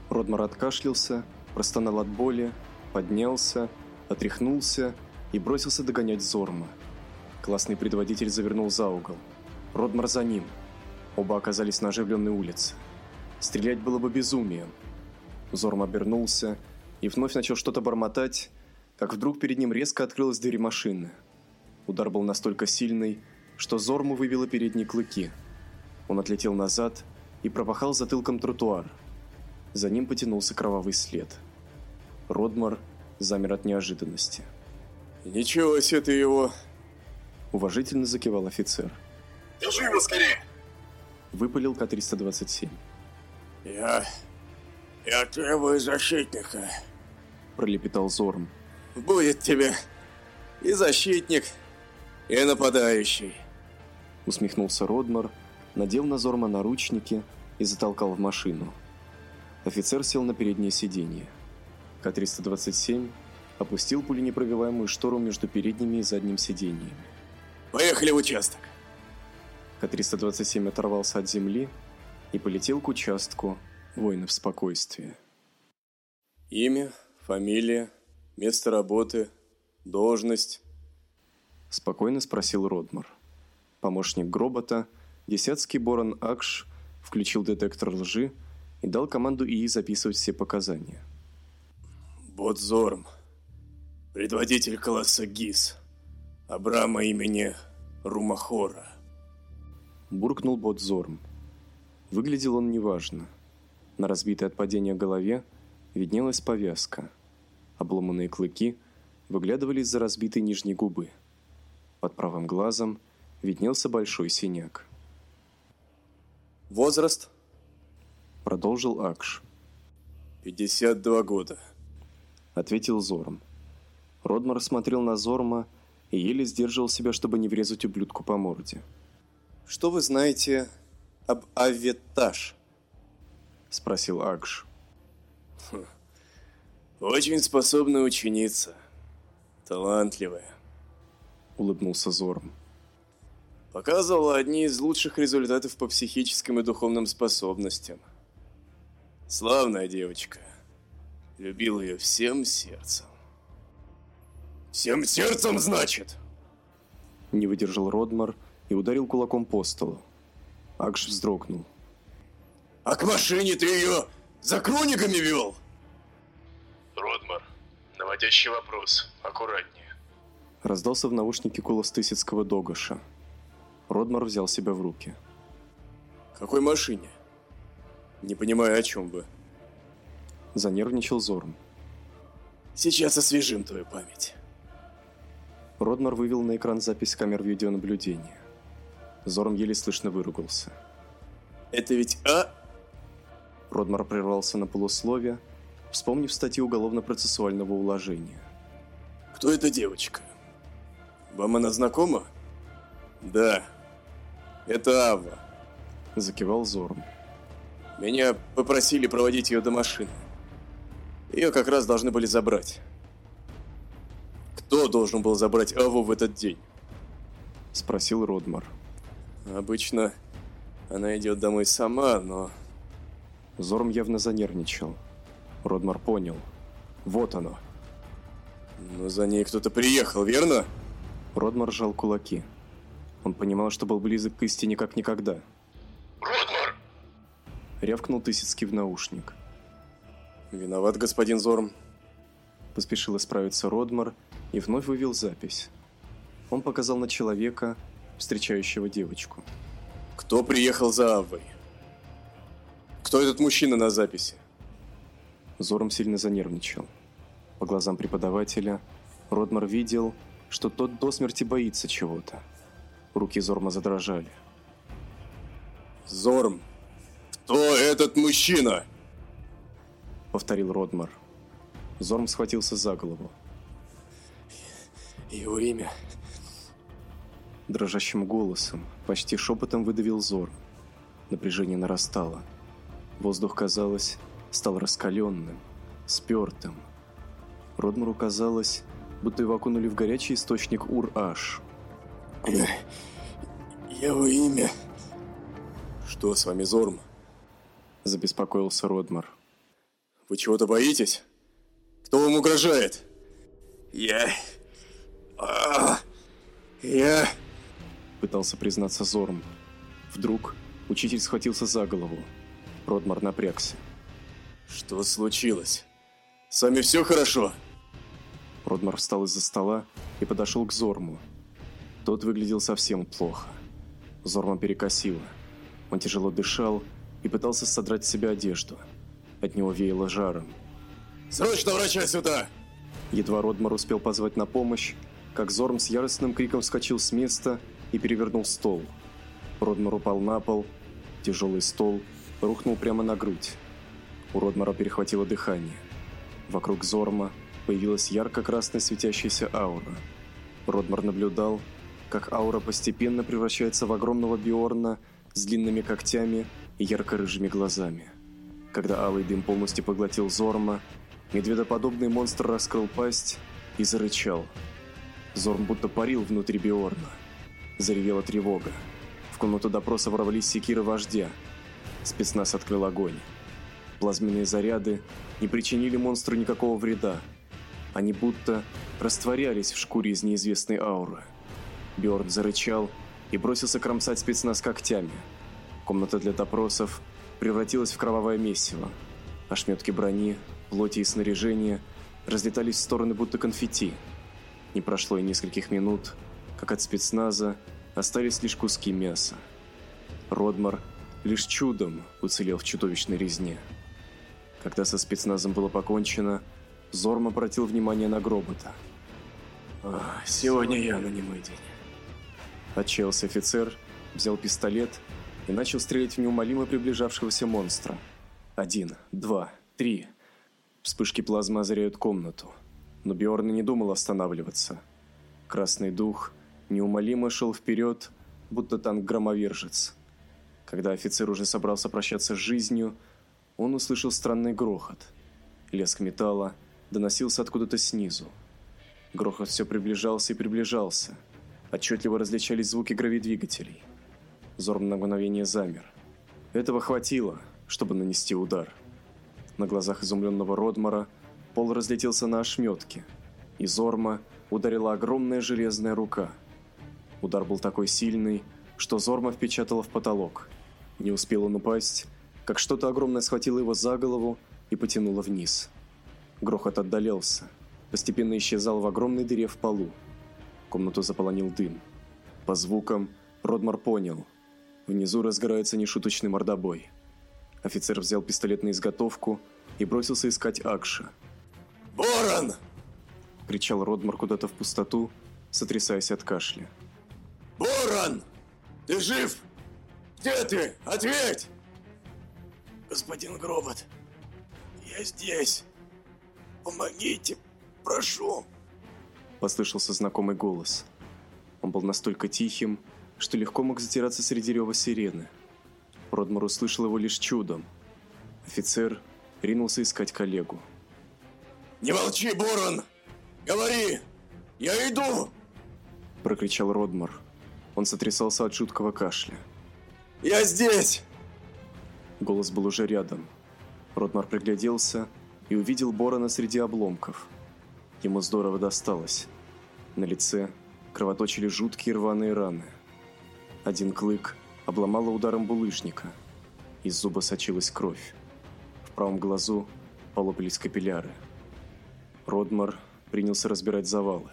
Родмар откашлялся, простонал от боли, поднялся, отряхнулся и бросился догонять Зорма. Классный предводитель завернул за угол. Родмар за ним. Оба оказались на оживленной улице. Стрелять было бы безумием. Зорм обернулся и вновь начал что-то бормотать, как вдруг перед ним резко открылась дверь машины. Удар был настолько сильный, что Зорму выбило передние клыки. Он отлетел назад и пропахал затылком тротуар. За ним потянулся кровавый след. Родмар замер от неожиданности. Ничего себе ты его... Уважительно закивал офицер. Держи его скорее! Выпалил К-327. Я... Я требую защитника. Пролепетал Зорм. Будет тебе и защитник, и нападающий. Усмехнулся Родмар, надел на Зорма наручники и затолкал в машину. Офицер сел на переднее сиденье. К-327 опустил пуленепробиваемую штору между передними и задним сиденьями. Поехали в участок. К-327 оторвался от земли и полетел к участку воинов спокойствия. Имя, фамилия, место работы, должность. Спокойно спросил Родмар. Помощник Гробота, десятский Борон Акш, включил детектор лжи и дал команду ИИ записывать все показания. Ботзорм, предводитель класса ГИС, Абрама имени Румахора. Буркнул Ботзорм. Выглядел он неважно. На разбитой от падения голове виднелась повязка. Обломанные клыки выглядывали из-за разбитой нижней губы. Под правым глазом виднелся большой синяк. Возраст? Продолжил Акш. 52 года. Ответил Зорм. Родмар смотрел на Зорма и еле сдерживал себя, чтобы не врезать ублюдку по морде. Что вы знаете об Аветаш? Спросил Акш. Очень способная ученица. Талантливая. Улыбнулся Зорм. Показывала одни из лучших результатов по психическим и духовным способностям. Славная девочка. Любил ее всем сердцем. Всем сердцем, значит? Не выдержал Родмар и ударил кулаком по столу. Акш вздрогнул. А к машине ты ее за крониками вел? Родмар, наводящий вопрос. Аккуратнее. Раздался в наушнике голос Тысяцкого Догоша. Родмар взял себя в руки. Какой машине? Не понимаю, о чем вы. Занервничал Зорм. Сейчас освежим твою память. Родмар вывел на экран запись камер видеонаблюдения. Зорм еле слышно выругался. Это ведь А? Родмар прервался на полусловие, вспомнив статью уголовно-процессуального уложения. Кто эта девочка? Вам она знакома? Да. Это Ава. Закивал Зорм. Меня попросили проводить ее до машины. Ее как раз должны были забрать. Кто должен был забрать Аву в этот день? Спросил Родмар. Обычно она идет домой сама, но... Зорм явно занервничал. Родмар понял. Вот оно. Но за ней кто-то приехал, верно? Родмар сжал кулаки. Он понимал, что был близок к истине как никогда. Родмар! Рявкнул Тысяцкий в наушник. Виноват, господин Зорм. Поспешил исправиться Родмар и вновь вывел запись. Он показал на человека, встречающего девочку. Кто приехал за Авой? Кто этот мужчина на записи? Зором сильно занервничал. По глазам преподавателя Родмар видел, что тот до смерти боится чего-то. Руки Зорма задрожали. Зорм, кто этот мужчина? Повторил Родмар. Зорм схватился за голову. Его имя Дрожащим голосом, почти шепотом выдавил Зорм. Напряжение нарастало. Воздух, казалось, стал раскаленным, спертым. Родмару казалось, будто его окунули в горячий источник Ур-Аш. Его имя Что с вами, Зорм? Забеспокоился Родмар. Вы чего-то боитесь? Кто вам угрожает? Я... А, я... Пытался признаться Зорм. Вдруг учитель схватился за голову. Родмар напрягся. Что случилось? С вами все хорошо? Родмар встал из-за стола и подошел к Зорму. Тот выглядел совсем плохо. Зорма перекосило. Он тяжело дышал и пытался содрать с себя одежду. От него веяло жаром. Срочно врача сюда! Едва Родмар успел позвать на помощь, как Зорм с яростным криком вскочил с места и перевернул стол. Родмар упал на пол, тяжелый стол рухнул прямо на грудь. У Родмара перехватило дыхание. Вокруг Зорма появилась ярко-красная светящаяся аура. Родмар наблюдал, как аура постепенно превращается в огромного Биорна с длинными когтями и ярко-рыжими глазами. Когда алый дым полностью поглотил Зорма, медведоподобный монстр раскрыл пасть и зарычал. Зорм будто парил внутри Биорна. Заревела тревога. В комнату допроса ворвались секиры вождя. Спецназ открыл огонь. Плазменные заряды не причинили монстру никакого вреда. Они будто растворялись в шкуре из неизвестной ауры. Бjorn зарычал и бросился кромсать спецназ когтями. Комната для допросов превратилась в кровавое месиво. Ошметки брони, плоти и снаряжения разлетались в стороны будто конфетти. Не прошло и нескольких минут, как от спецназа остались лишь куски мяса. Родмар лишь чудом уцелел в чудовищной резне. Когда со спецназом было покончено, Зорм обратил внимание на Гробота. «Сегодня я на немой день». Отчаялся офицер, взял пистолет и начал стрелять в неумолимо приближавшегося монстра. Один, два, три. Вспышки плазмы озаряют комнату. Но Бьорн не думал останавливаться. Красный дух неумолимо шел вперед, будто танк-громовержец. Когда офицер уже собрался прощаться с жизнью, он услышал странный грохот. Леск металла доносился откуда-то снизу. Грохот все приближался и приближался – Отчетливо различались звуки гравидвигателей. Зорм на мгновение замер. Этого хватило, чтобы нанести удар. На глазах изумленного Родмара пол разлетелся на ошметки, и Зорма ударила огромная железная рука. Удар был такой сильный, что Зорма впечатала в потолок. Не успел он упасть, как что-то огромное схватило его за голову и потянуло вниз. Грохот отдалялся, постепенно исчезал в огромной дыре в полу. Комнату заполонил дым. По звукам Родмар понял. Внизу разгорается нешуточный мордобой. Офицер взял пистолет на изготовку и бросился искать Акша. «Борон!» – кричал Родмар куда-то в пустоту, сотрясаясь от кашля. «Борон! Ты жив? Где ты? Ответь!» «Господин Гробот, я здесь. Помогите, прошу!» Послышался знакомый голос. Он был настолько тихим, что легко мог затираться среди рева сирены. Родмар услышал его лишь чудом. Офицер ринулся искать коллегу. «Не молчи, Борон! Говори! Я иду!» Прокричал Родмар. Он сотрясался от жуткого кашля. «Я здесь!» Голос был уже рядом. Родмар пригляделся и увидел Борона среди обломков. Ему здорово досталось. На лице кровоточили жуткие рваные раны. Один клык обломало ударом булыжника. Из зуба сочилась кровь. В правом глазу полопались капилляры. Родмар принялся разбирать завалы.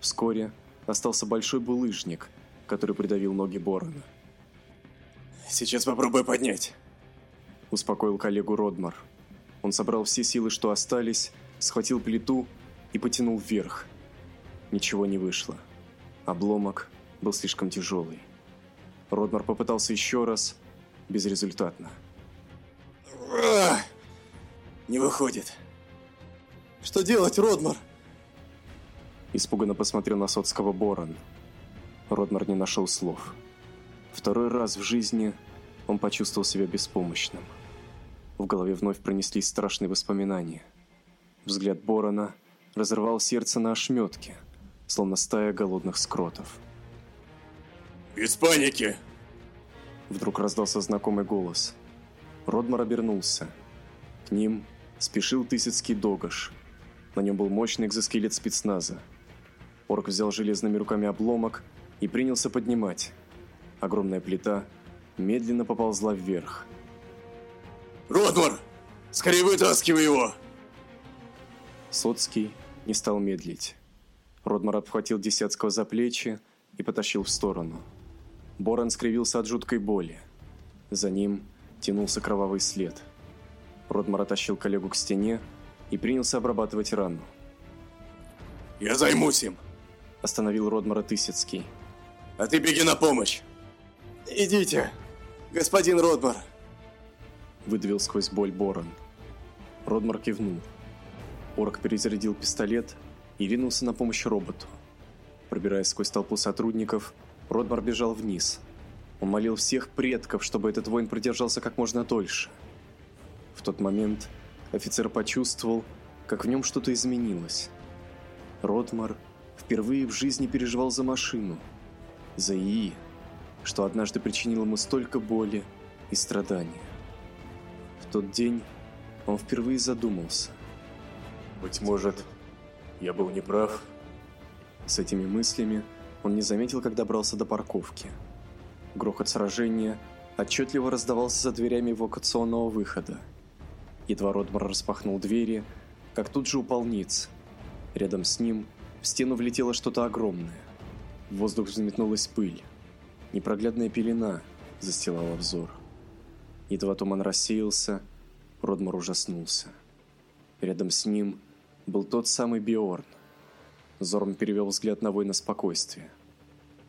Вскоре остался большой булыжник, который придавил ноги Борона. «Сейчас попробую поднять», – успокоил коллегу Родмар. Он собрал все силы, что остались, схватил плиту и потянул вверх. Ничего не вышло. Обломок был слишком тяжелый. Родмар попытался еще раз, безрезультатно. Не выходит. Что делать, Родмар? Испуганно посмотрел на Соцкого Борон. Родмар не нашел слов. Второй раз в жизни он почувствовал себя беспомощным. В голове вновь пронеслись страшные воспоминания. Взгляд Борона разрывал сердце на ошметки, словно стая голодных скротов. «Без паники!» Вдруг раздался знакомый голос. Родмар обернулся. К ним спешил Тысяцкий Догаш. На нем был мощный экзоскелет спецназа. Орк взял железными руками обломок и принялся поднимать. Огромная плита медленно поползла вверх. «Родмар! Скорее вытаскивай его!» Соцкий не стал медлить. Родмар обхватил Десятского за плечи и потащил в сторону. Боран скривился от жуткой боли. За ним тянулся кровавый след. Родмар оттащил коллегу к стене и принялся обрабатывать рану. «Я займусь им!» – остановил Родмара Тысяцкий. «А ты беги на помощь!» «Идите, господин Родмар!» – выдавил сквозь боль Боран. Родмар кивнул. Орк перезарядил пистолет и ринулся на помощь роботу. Пробираясь сквозь толпу сотрудников, Родмар бежал вниз. Он молил всех предков, чтобы этот воин продержался как можно дольше. В тот момент офицер почувствовал, как в нем что-то изменилось. Родмар впервые в жизни переживал за машину, за ИИ, что однажды причинило ему столько боли и страдания. В тот день он впервые задумался. Быть может, я был неправ? С этими мыслями он не заметил, как добрался до парковки. Грохот сражения отчетливо раздавался за дверями эвакуационного выхода. Едва Ротмар распахнул двери, как тут же упал ниц. Рядом с ним в стену влетело что-то огромное. В воздух взметнулась пыль. Непроглядная пелена застилала взор. Едва туман рассеялся, Родмар ужаснулся. Рядом с ним был тот самый Биорн. Зорм перевел взгляд на воина спокойствия.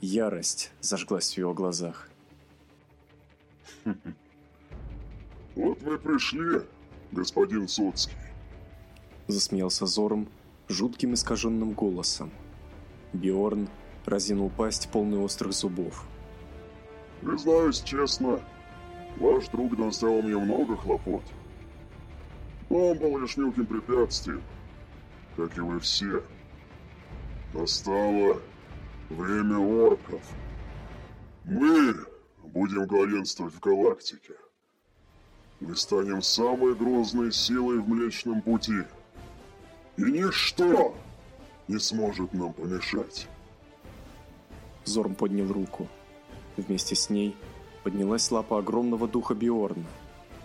Ярость зажглась в его глазах. «Вот вы пришли, господин Соцкий!» Засмеялся Зорм жутким искаженным голосом. Биорн разинул пасть, полный острых зубов. Признаюсь честно, ваш друг доставил мне много хлопот. Но он был лишь мелким препятствием, как и вы все. Настало время орков. Мы будем главенствовать в галактике. Мы станем самой грозной силой в Млечном Пути. И ничто не сможет нам помешать. Зорм поднял руку. Вместе с ней поднялась лапа огромного духа Биорна,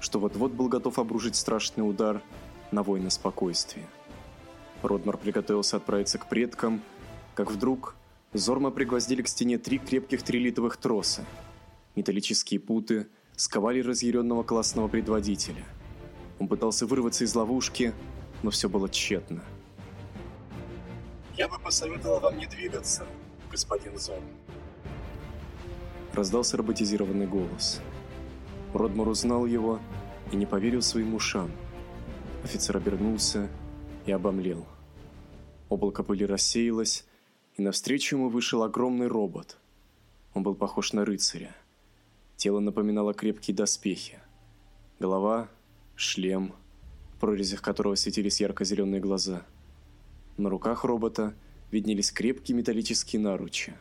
что вот-вот был готов обрушить страшный удар на воина спокойствия. Родмар приготовился отправиться к предкам, как вдруг Зорма пригвоздили к стене три крепких трилитовых троса. Металлические путы сковали разъяренного классного предводителя. Он пытался вырваться из ловушки, но все было тщетно. «Я бы посоветовал вам не двигаться, господин Зорм», раздался роботизированный голос. Родмар узнал его и не поверил своим ушам. Офицер обернулся и обомлел. Облако пыли рассеялось, и навстречу ему вышел огромный робот. Он был похож на рыцаря. Тело напоминало крепкие доспехи. Голова, шлем, в прорезях которого светились ярко-зеленые глаза. На руках робота виднелись крепкие металлические наручи.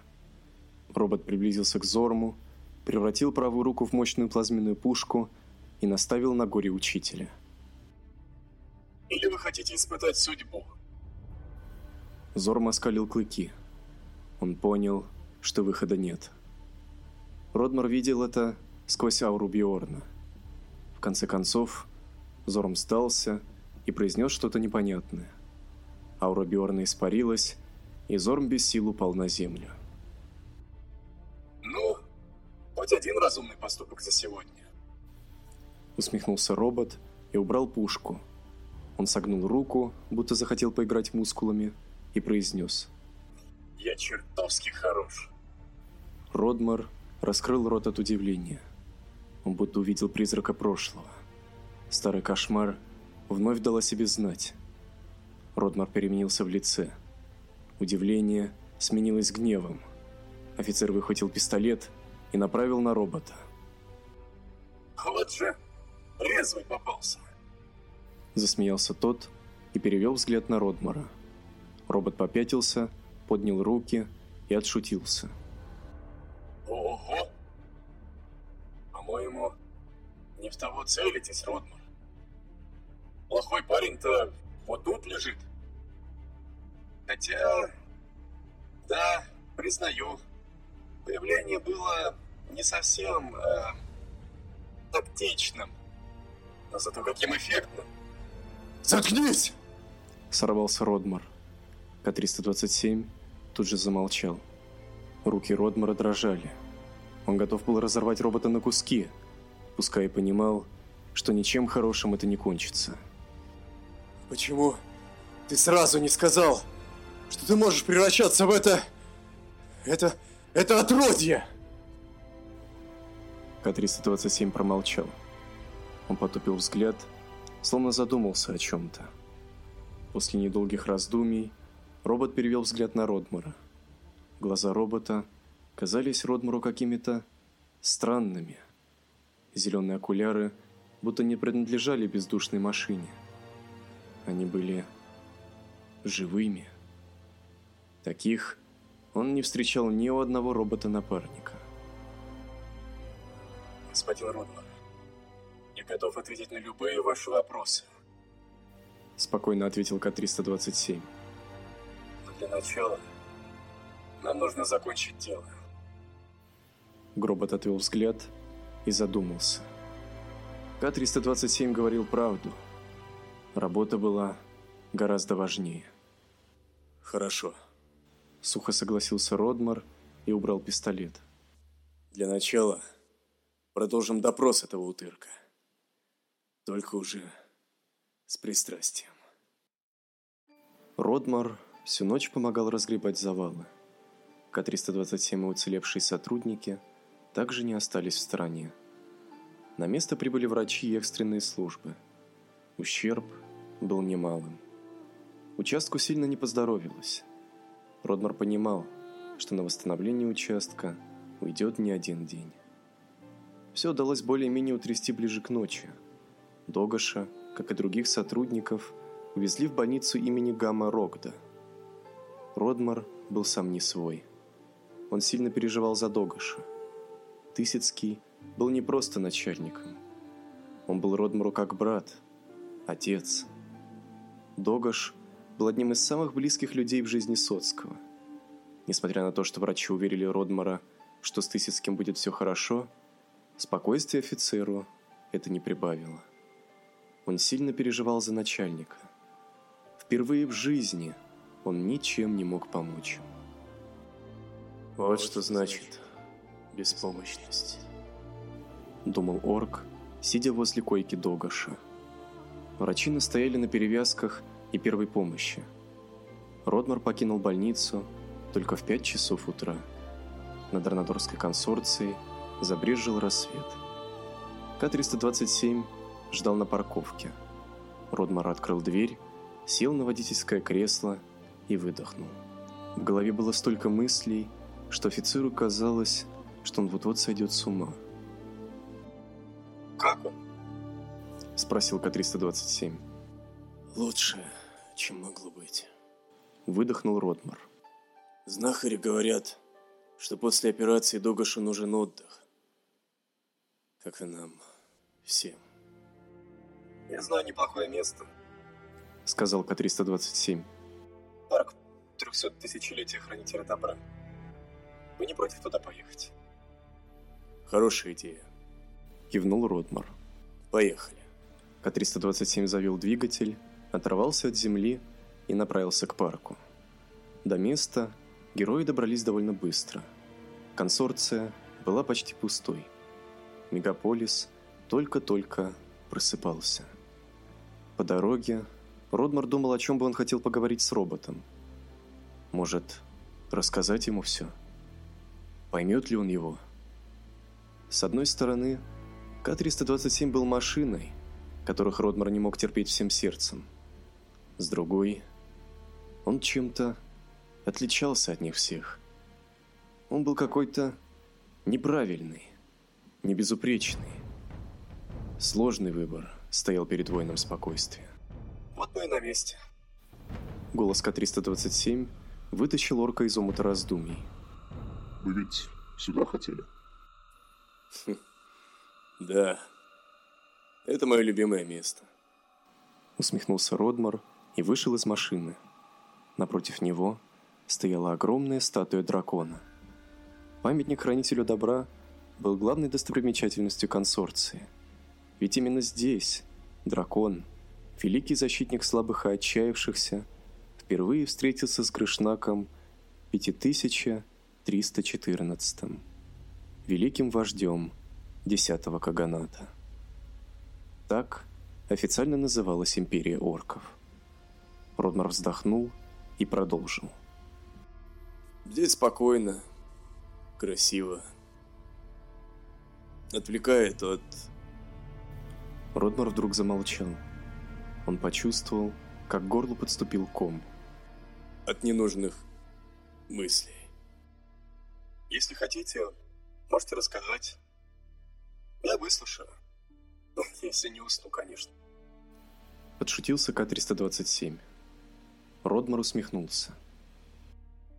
Робот приблизился к Зорму, превратил правую руку в мощную плазменную пушку и наставил на горе учителя. «Или вы хотите испытать судьбу?» Зорм оскалил клыки. Он понял, что выхода нет. Родмар видел это сквозь ауру Биорна. В конце концов, Зорм сдался и произнес что-то непонятное. Аура Биорна испарилась, и Зорм без сил упал на землю. Хоть один разумный поступок за сегодня. Усмехнулся робот и убрал пушку. Он согнул руку, будто захотел поиграть мускулами, и произнес. «Я чертовски хорош». Родмар раскрыл рот от удивления. Он будто увидел призрака прошлого. Старый кошмар вновь дал о себе знать. Родмар переменился в лице. Удивление сменилось гневом. Офицер выхватил пистолет и направил на робота. «Вот же, резвый попался!» Засмеялся тот и перевел взгляд на Родмара. Робот попятился, поднял руки и отшутился. «Ого! По-моему, не в того целитесь, Родмар. Плохой парень-то вот тут лежит. Хотя, да, признаю, появление было не совсем э, тактичным, но зато каким эффектным. Заткнись! Сорвался Родмар. К-327 тут же замолчал. Руки Родмара дрожали. Он готов был разорвать робота на куски, пускай и понимал, что ничем хорошим это не кончится. Почему ты сразу не сказал, что ты можешь превращаться в это... Это... Это отродье! К-327 промолчал. Он потупил взгляд словно задумался о чем-то. После недолгих раздумий робот перевел взгляд на Родмара. Глаза робота казались Родмару какими-то странными. Зеленые окуляры будто не принадлежали бездушной машине. Они были живыми. Таких он не встречал ни у одного робота-напарника. Господин Родмар, я готов ответить на любые ваши вопросы. Спокойно ответил К-327. Но для начала нам нужно закончить дело. Гробот отвел взгляд и задумался. К-327 говорил правду. Работа была гораздо важнее. Хорошо. Сухо согласился Родмар и убрал пистолет. Для начала продолжим допрос этого утырка. Только уже с пристрастием. Родмар всю ночь помогал разгребать завалы. К-327 и уцелевшие сотрудники также не остались в стороне. На место прибыли врачи и экстренные службы. Ущерб был немалым. Участку сильно не поздоровилось. Родмар понимал, что на восстановление участка уйдет не один день. Все удалось более-менее утрясти ближе к ночи. Догаша, как и других сотрудников, увезли в больницу имени Гамма Рогда. Родмар был сам не свой. Он сильно переживал за Догаша. Тысяцкий был не просто начальником. Он был Родмару как брат, отец. Догаш был одним из самых близких людей в жизни Соцкого. Несмотря на то, что врачи уверили Родмара, что с Тысяцким будет все хорошо, спокойствие офицеру это не прибавило. Он сильно переживал за начальника. Впервые в жизни он ничем не мог помочь. Вот что значит беспомощность думал орк, сидя возле койки Догаша. Врачи настояли на перевязках и первой помощи. Родмар покинул больницу только в 5 часов утра. На Дарнадорской консорции забрежил рассвет. К-327 ждал на парковке. Родмар открыл дверь, сел на водительское кресло и выдохнул. В голове было столько мыслей, что офицеру казалось, что он вот-вот сойдет с ума. Как он? Спросил К-327. Лучше, чем могло быть. Выдохнул Ротмар. Знахари говорят, что после операции Догашу нужен отдых. Как и нам всем. Я знаю неплохое место. Сказал К-327. Парк 300 тысячелетия хранителя добра. Вы не против туда поехать? Хорошая идея. Кивнул Ротмар. Поехали. К-327 завел двигатель, оторвался от земли и направился к парку. До места герои добрались довольно быстро. Консорция была почти пустой. Мегаполис только-только просыпался. По дороге Родмар думал, о чем бы он хотел поговорить с роботом. Может, рассказать ему все? Поймет ли он его? С одной стороны, к-327 был машиной, которых Родмар не мог терпеть всем сердцем. С другой, он чем-то отличался от них всех. Он был какой-то неправильный, небезупречный. Сложный выбор стоял перед воином спокойствия. Вот мы и на месте. Голос К-327 вытащил орка из омута раздумий. Вы ведь сюда хотели? Да. Это мое любимое место. Усмехнулся Родмар и вышел из машины. Напротив него стояла огромная статуя дракона. Памятник хранителю добра был главной достопримечательностью консорции. Ведь именно здесь дракон, великий защитник слабых и отчаявшихся, впервые встретился с Грышнаком в 5314 великим вождем – десятого каганата. Так официально называлась империя орков. Родмар вздохнул и продолжил. Здесь спокойно, красиво. Отвлекает от... Родмар вдруг замолчал. Он почувствовал, как к горлу подступил ком. От ненужных мыслей. Если хотите, можете рассказать. Я выслушаю. Ну, если не усну, конечно. Подшутился К-327. Родмар усмехнулся.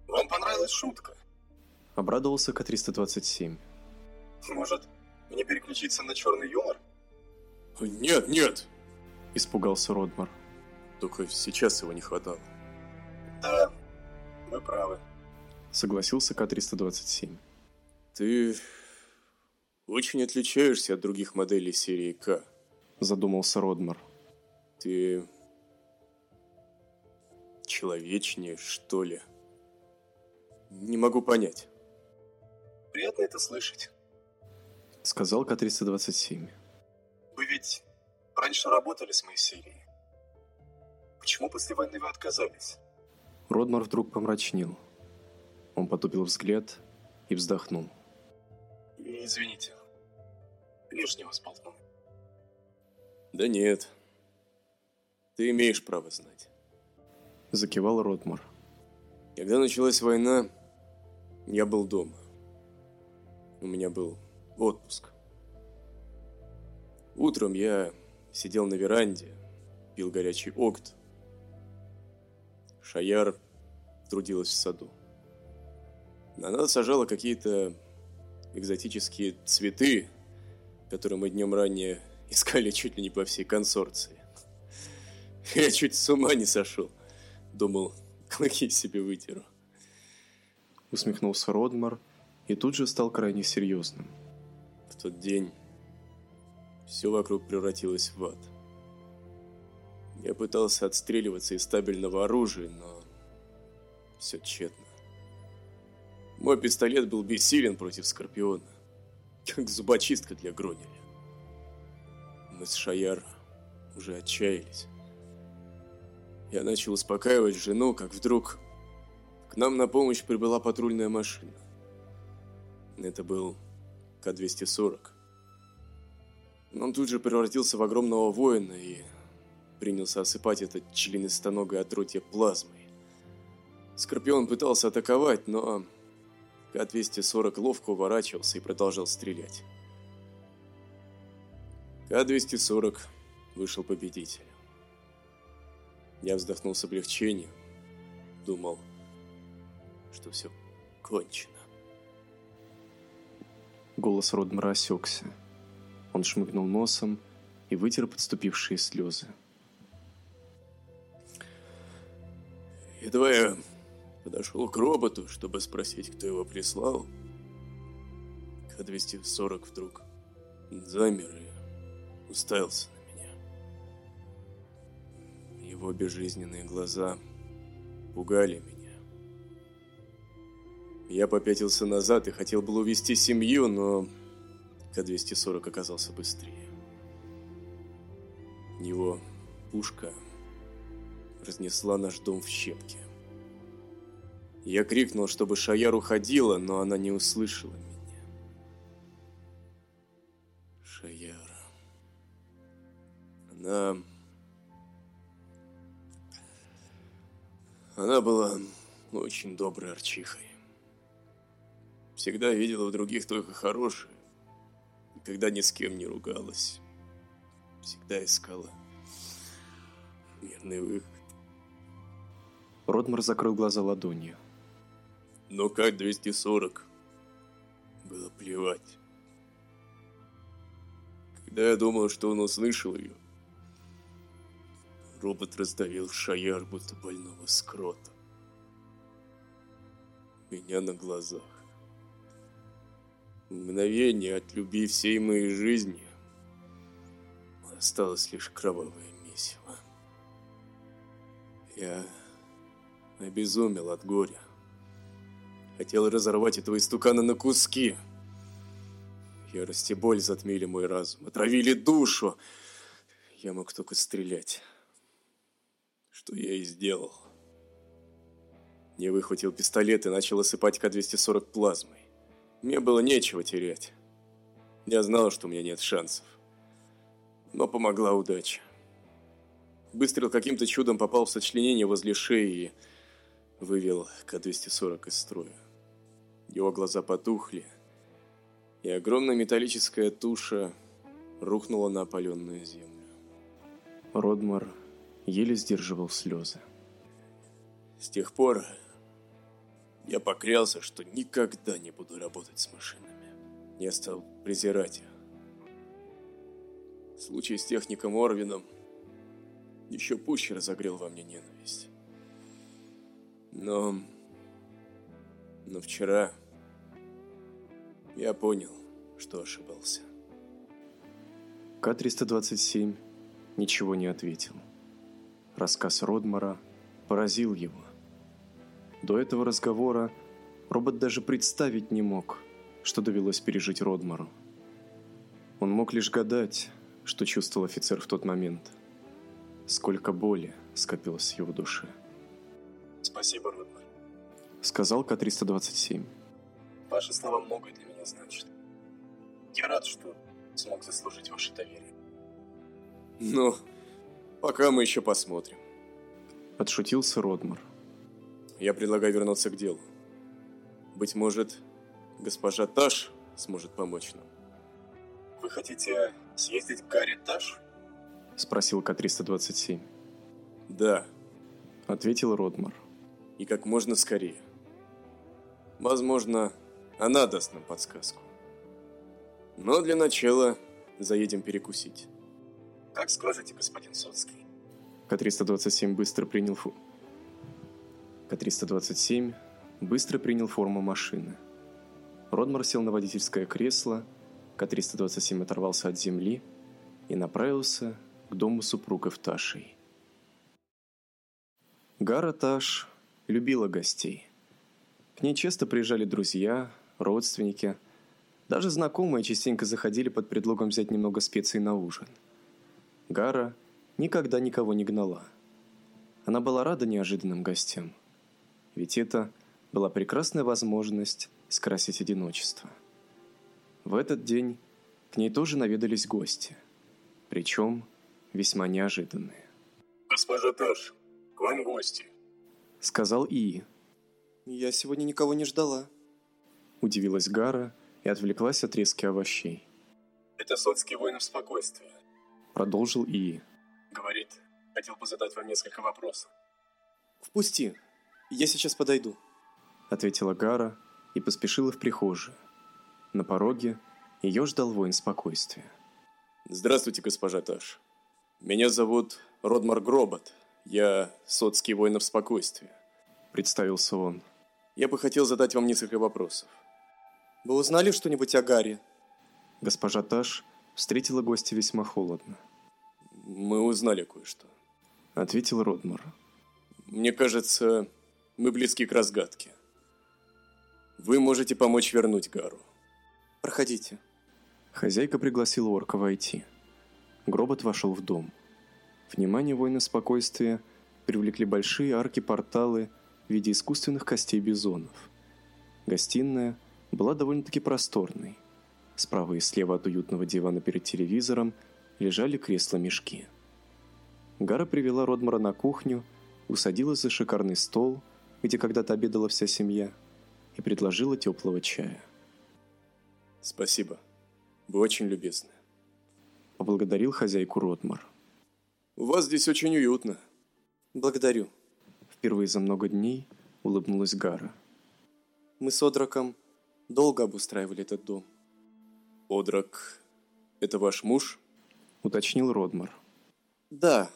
Вам понравилась шутка? Обрадовался К-327. Может, мне переключиться на черный юмор? Нет, нет! Испугался Родмар. Только сейчас его не хватало. Да, вы правы. Согласился К-327. Ты очень отличаешься от других моделей серии К. Задумался Родмар. Ты человечнее, что ли? Не могу понять. Приятно это слышать. Сказал К-327. Вы ведь раньше работали с моей серией. Почему после войны вы отказались? Родмар вдруг помрачнел. Он потупил взгляд и вздохнул. Извините. Лишнего сползну. Да нет. Ты имеешь право знать. Закивал Родмар. Когда началась война, я был дома. У меня был отпуск. Утром я сидел на веранде, пил горячий окт. Шаяр трудилась в саду. Она сажала какие-то экзотические цветы, которые мы днем ранее искали чуть ли не по всей консорции. Я чуть с ума не сошел. Думал, клыки себе вытеру. Усмехнулся Родмар и тут же стал крайне серьезным. В тот день все вокруг превратилось в ад. Я пытался отстреливаться из стабильного оружия, но все тщетно. Мой пистолет был бессилен против Скорпиона, как зубочистка для Гронеля. Мы с Шаяр уже отчаялись. Я начал успокаивать жену, как вдруг к нам на помощь прибыла патрульная машина. Это был К-240. Он тут же превратился в огромного воина и принялся осыпать это членистоногое отродье плазмой. Скорпион пытался атаковать, но К-240 ловко уворачивался и продолжал стрелять. К-240 вышел победителем. Я вздохнул с облегчением. Думал, что все кончено. Голос Родмара осекся. Он шмыгнул носом и вытер подступившие слезы. Едва я подошел к роботу, чтобы спросить, кто его прислал, К-240 вдруг замер и уставился на. Его безжизненные глаза пугали меня. Я попятился назад и хотел был увести семью, но К-240 оказался быстрее. Его пушка разнесла наш дом в щепки. Я крикнул, чтобы Шаяр уходила, но она не услышала меня. Шаяр. Она... Она была очень доброй арчихой. Всегда видела в других только хорошее. Никогда ни с кем не ругалась. Всегда искала мирный выход. Родмар закрыл глаза ладонью. Но как 240 было плевать. Когда я думал, что он услышал ее, робот раздавил шаяр, будто больного скрота. Меня на глазах. Мгновение от любви всей моей жизни осталось лишь кровавое месиво. Я обезумел от горя. Хотел разорвать этого истукана на куски. Ярость и боль затмили мой разум, отравили душу. Я мог только стрелять. Что я и сделал. Я выхватил пистолет и начал осыпать К-240 плазмой. Мне было нечего терять. Я знал, что у меня нет шансов. Но помогла удача. Выстрел каким-то чудом попал в сочленение возле шеи и вывел К-240 из строя. Его глаза потухли, и огромная металлическая туша рухнула на опаленную землю. Родмар еле сдерживал слезы. С тех пор я поклялся, что никогда не буду работать с машинами. Я стал презирать их. Случай с техником Орвином еще пуще разогрел во мне ненависть. Но... Но вчера я понял, что ошибался. К-327 ничего не ответил. Рассказ Родмара поразил его. До этого разговора робот даже представить не мог, что довелось пережить Родмару. Он мог лишь гадать, что чувствовал офицер в тот момент. Сколько боли скопилось в его душе. Спасибо, Родмар. Сказал К-327. Ваши слова многое для меня значат. Я рад, что смог заслужить ваше доверие. Ну, пока мы еще посмотрим. Отшутился Родмар. Я предлагаю вернуться к делу. Быть может, госпожа Таш сможет помочь нам. Вы хотите съездить к Гарри Таш? Спросил К-327. Да, Ответил Родмар. и как можно скорее. Возможно, она даст нам подсказку. Но для начала заедем перекусить. Как скажете, господин Соцкий. К-327 быстро принял фу... К-327 быстро принял форму машины. Родмар сел на водительское кресло, К-327 оторвался от земли и направился к дому супругов Ташей. Гара Таш любила гостей. К ней часто приезжали друзья, родственники, даже знакомые частенько заходили под предлогом взять немного специй на ужин. Гара никогда никого не гнала. Она была рада неожиданным гостям. Ведь это была прекрасная возможность скрасить одиночество. В этот день к ней тоже наведались гости. Причем весьма неожиданные. Госпожа Таш, к вам гости. Сказал Ии. Я сегодня никого не ждала. Удивилась Гара и отвлеклась от резки овощей. Это Соцкий воинов спокойствия. Продолжил Ии. Говорит, хотел бы задать вам несколько вопросов. Впусти. Я сейчас подойду. Ответила Гара и поспешила в прихожую. На пороге ее ждал воин спокойствия. Здравствуйте, госпожа Таш. Меня зовут Родмар Гробот. Я соцкий воинов спокойствия. Представился он. Я бы хотел задать вам несколько вопросов. Вы узнали что-нибудь о Гарри? Госпожа Таш встретила гостя весьма холодно. Мы узнали кое-что. Ответил Родмар. Мне кажется, мы близки к разгадке. Вы можете помочь вернуть Гару. Проходите. Хозяйка пригласила орка войти. Гробот вошел в дом. Внимание воина спокойствия привлекли большие арки-порталы в виде искусственных костей бизонов. Гостиная была довольно-таки просторной. Справа и слева от уютного дивана перед телевизором лежали кресла-мешки. Гара привела Родмара на кухню, усадилась за шикарный стол, где когда-то обедала вся семья, и предложила теплого чая. Спасибо. Вы очень любезны. Поблагодарил хозяйку Родмар. У вас здесь очень уютно. Благодарю. Впервые за много дней улыбнулась Гара. Мы с Одраком долго обустраивали этот дом. Одрак, это ваш муж? Уточнил Родмар. Да,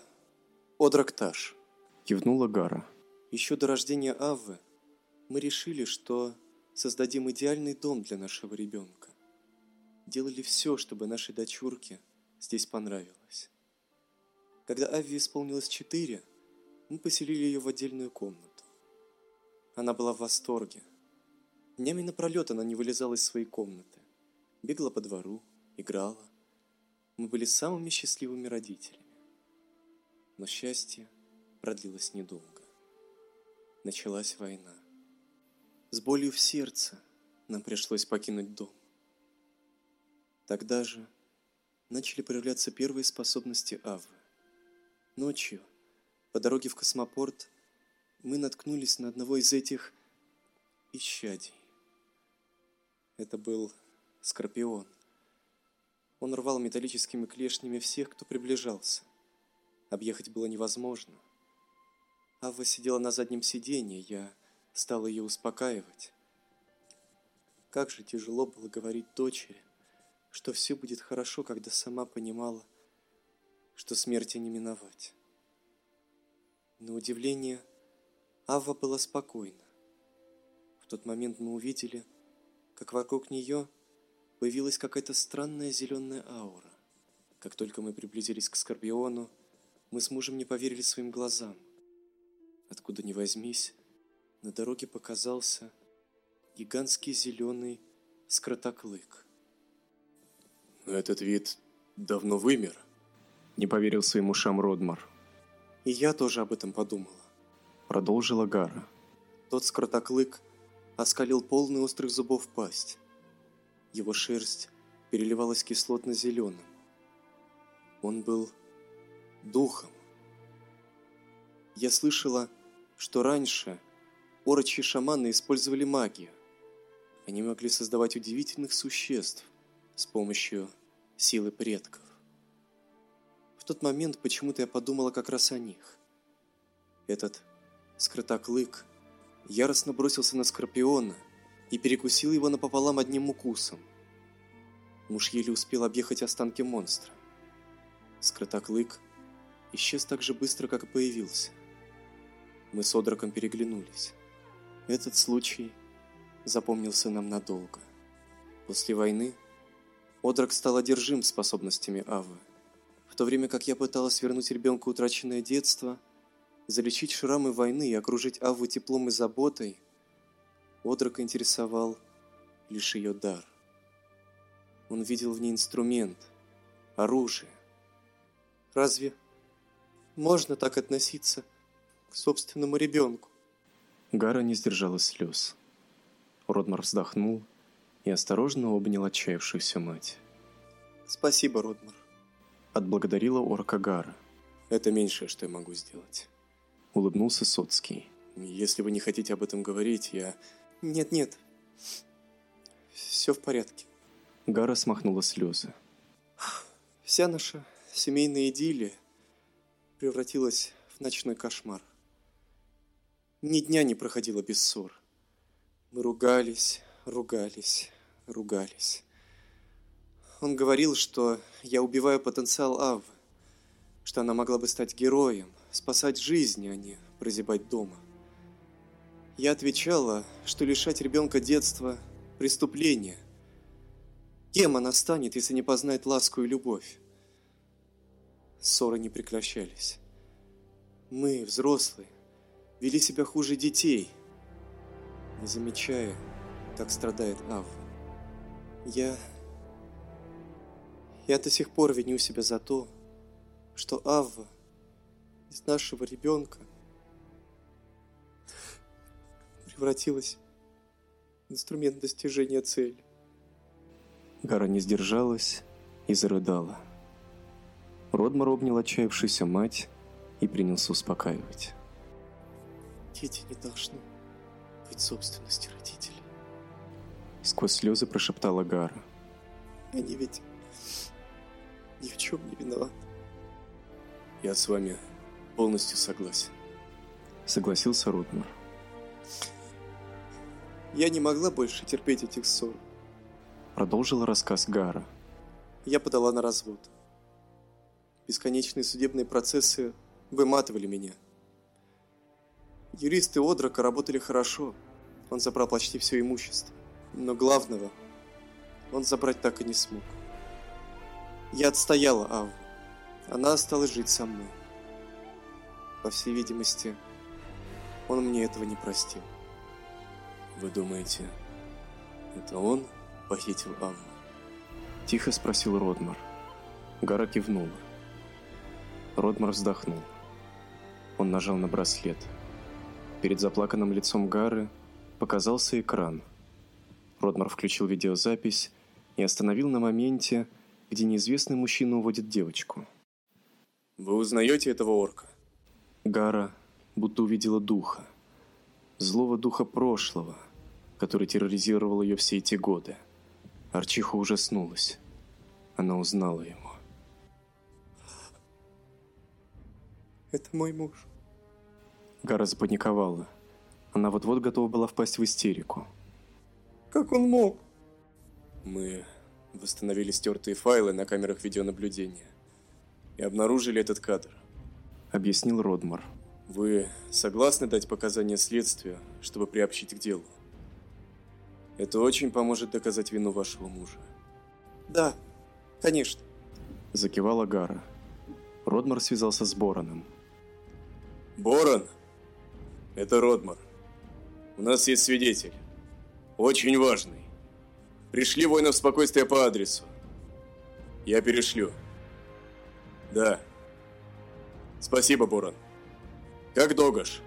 Одрак Таш. Кивнула Гара. Еще до рождения Аввы мы решили, что создадим идеальный дом для нашего ребенка. Делали все, чтобы нашей дочурке здесь понравилось. Когда Авве исполнилось четыре, мы поселили ее в отдельную комнату. Она была в восторге. Днями напролет она не вылезала из своей комнаты. Бегала по двору, играла. Мы были самыми счастливыми родителями. Но счастье продлилось недолго. Началась война. С болью в сердце нам пришлось покинуть дом. Тогда же начали проявляться первые способности Авы. Ночью, по дороге в космопорт, мы наткнулись на одного из этих исчадий. Это был Скорпион. Он рвал металлическими клешнями всех, кто приближался. Объехать было невозможно. Авва сидела на заднем сиденье, я стал ее успокаивать. Как же тяжело было говорить дочери, что все будет хорошо, когда сама понимала, что смерти не миновать. На удивление, Авва была спокойна. В тот момент мы увидели, как вокруг нее появилась какая-то странная зеленая аура. Как только мы приблизились к Скорпиону, мы с мужем не поверили своим глазам. Откуда ни возьмись, на дороге показался гигантский зеленый скротоклык. Но этот вид давно вымер. Не поверил своим ушам Родмар. И я тоже об этом подумала. Продолжила Гара. Тот скротоклык оскалил полный острых зубов пасть. Его шерсть переливалась кислотно-зеленым. Он был духом. Я слышала, что раньше орочьи шаманы использовали магию. Они могли создавать удивительных существ с помощью силы предков. В тот момент почему-то я подумала как раз о них. Этот скрытоклык яростно бросился на Скорпиона и перекусил его напополам одним укусом. Муж еле успел объехать останки монстра. Скрытоклык исчез так же быстро, как и появился. Мы с Одраком переглянулись. Этот случай запомнился нам надолго. После войны Одрак стал одержим способностями Авы. В то время как я пыталась вернуть ребенку утраченное детство, залечить шрамы войны и окружить Аву теплом и заботой, Одрак интересовал лишь ее дар. Он видел в ней инструмент, оружие. Разве можно так относиться к собственному ребенку? Гара не сдержала слез. Родмар вздохнул и осторожно обнял отчаявшуюся мать. Спасибо, Родмар. Отблагодарила орка Гара. Это меньшее, что я могу сделать. Улыбнулся Соцкий. Если вы не хотите об этом говорить, я... Нет-нет, все в порядке. Гара смахнула слезы. Вся наша семейная идиллия превратилась в ночной кошмар. Ни дня не проходило без ссор. Мы ругались, ругались, ругались. Он говорил, что я убиваю потенциал Авы, что она могла бы стать героем, спасать жизни, а не прозябать дома. Я отвечала, что лишать ребенка детства – преступление – Кем она станет, если не познает ласку и любовь? Ссоры не прекращались. Мы, взрослые, вели себя хуже детей, не замечая, как страдает Ав. Я... Я до сих пор виню себя за то, что Авва из нашего ребенка превратилась в инструмент достижения цели. Гара не сдержалась и зарыдала. Родмар обнял отчаявшуюся мать и принялся успокаивать. Дети не должны быть собственностью родителей. Сквозь слезы прошептала Гара. Они ведь ни в чем не виноваты. Я с вами полностью согласен. Согласился Родмар. Я не могла больше терпеть этих ссор. Продолжила рассказ Гара. Я подала на развод. Бесконечные судебные процессы выматывали меня. Юристы Одрака работали хорошо. Он забрал почти все имущество. Но главного он забрать так и не смог. Я отстояла Аву. Она осталась жить со мной. По всей видимости, он мне этого не простил. Вы думаете, это он похитил Аву? Тихо спросил Родмар. Гара кивнула. Родмар вздохнул. Он нажал на браслет. Перед заплаканным лицом Гары показался экран. Родмар включил видеозапись и остановил на моменте, где неизвестный мужчина уводит девочку. Вы узнаете этого орка? Гара будто увидела духа. Злого духа прошлого, который терроризировал ее все эти годы. Арчиха ужаснулась. Она узнала его. Это мой муж. Гара запаниковала. Она вот-вот готова была впасть в истерику. Как он мог? Мы восстановили стертые файлы на камерах видеонаблюдения и обнаружили этот кадр. Объяснил Родмар. Вы согласны дать показания следствию, чтобы приобщить к делу? Это очень поможет доказать вину вашего мужа. Да, конечно. Закивала Гара. Родмар связался с Бороном. Борон, это Родмар. У нас есть свидетель. Очень важный. Пришли воинов спокойствия по адресу. Я перешлю. Да. Спасибо, Борон. Как Догаш?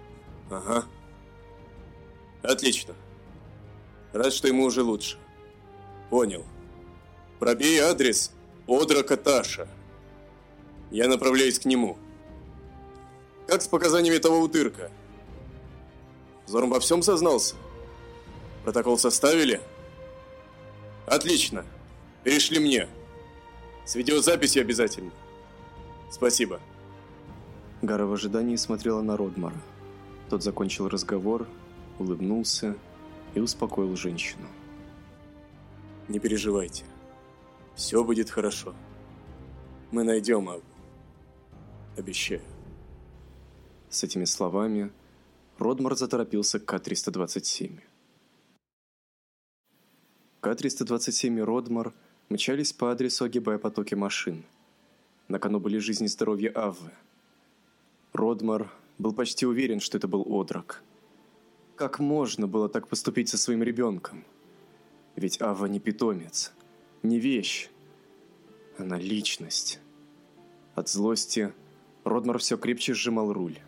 Ага. Отлично. Рад, что ему уже лучше. Понял. Пробей адрес Одра Каташа. Я направляюсь к нему. Как с показаниями того утырка? Зорм во всем сознался? Протокол составили? Отлично. Перешли мне. С видеозаписью обязательно. Спасибо. Гара в ожидании смотрела на Родмара. Тот закончил разговор, улыбнулся и успокоил женщину. Не переживайте. Все будет хорошо. Мы найдем Аву. Обещаю. С этими словами Родмар заторопился к К-327. К-327 и Родмар мчались по адресу, огибая потоки машин. На кону были жизнь и здоровье Аввы. Родмар был почти уверен, что это был Одрак. Как можно было так поступить со своим ребенком? Ведь Ава не питомец, не вещь. Она личность. От злости Родмар все крепче сжимал руль.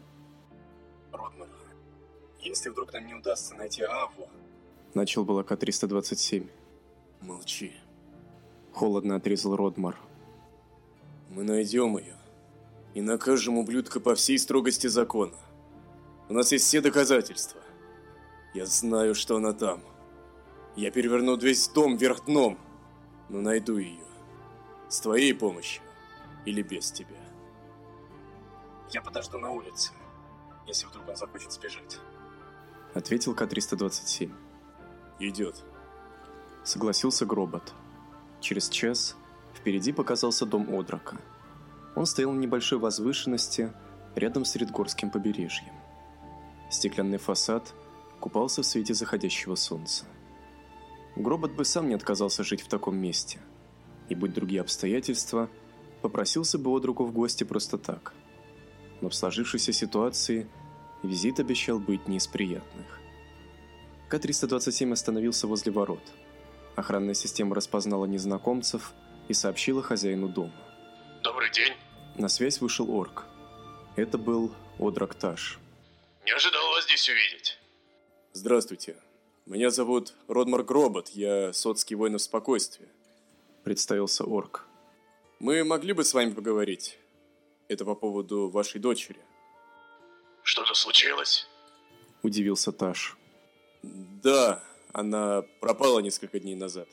Родмар, если вдруг нам не удастся найти Аву... Начал было К-327. Молчи. Холодно отрезал Родмар. Мы найдем ее. И накажем ублюдка по всей строгости закона. У нас есть все доказательства. Я знаю, что она там. Я переверну весь дом вверх дном. Но найду ее. С твоей помощью. Или без тебя. Я подожду на улице, если вдруг он захочет сбежать. Ответил К-327. Идет. Согласился Гробот. Через час впереди показался дом Одрака. Он стоял на небольшой возвышенности рядом с Редгорским побережьем. Стеклянный фасад купался в свете заходящего солнца. Гробот бы сам не отказался жить в таком месте. И, будь другие обстоятельства, попросился бы Одруку в гости просто так. Но в сложившейся ситуации визит обещал быть не из приятных. К-327 остановился возле ворот. Охранная система распознала незнакомцев и сообщила хозяину дома. Добрый день. На связь вышел орк. Это был Одракташ. Не ожидал вас здесь увидеть. Здравствуйте. Меня зовут Родмар Гробот, я соцкий воинов спокойствия. Представился орк. Мы могли бы с вами поговорить? Это по поводу вашей дочери. Что-то случилось? Удивился Таш. Да, она пропала несколько дней назад.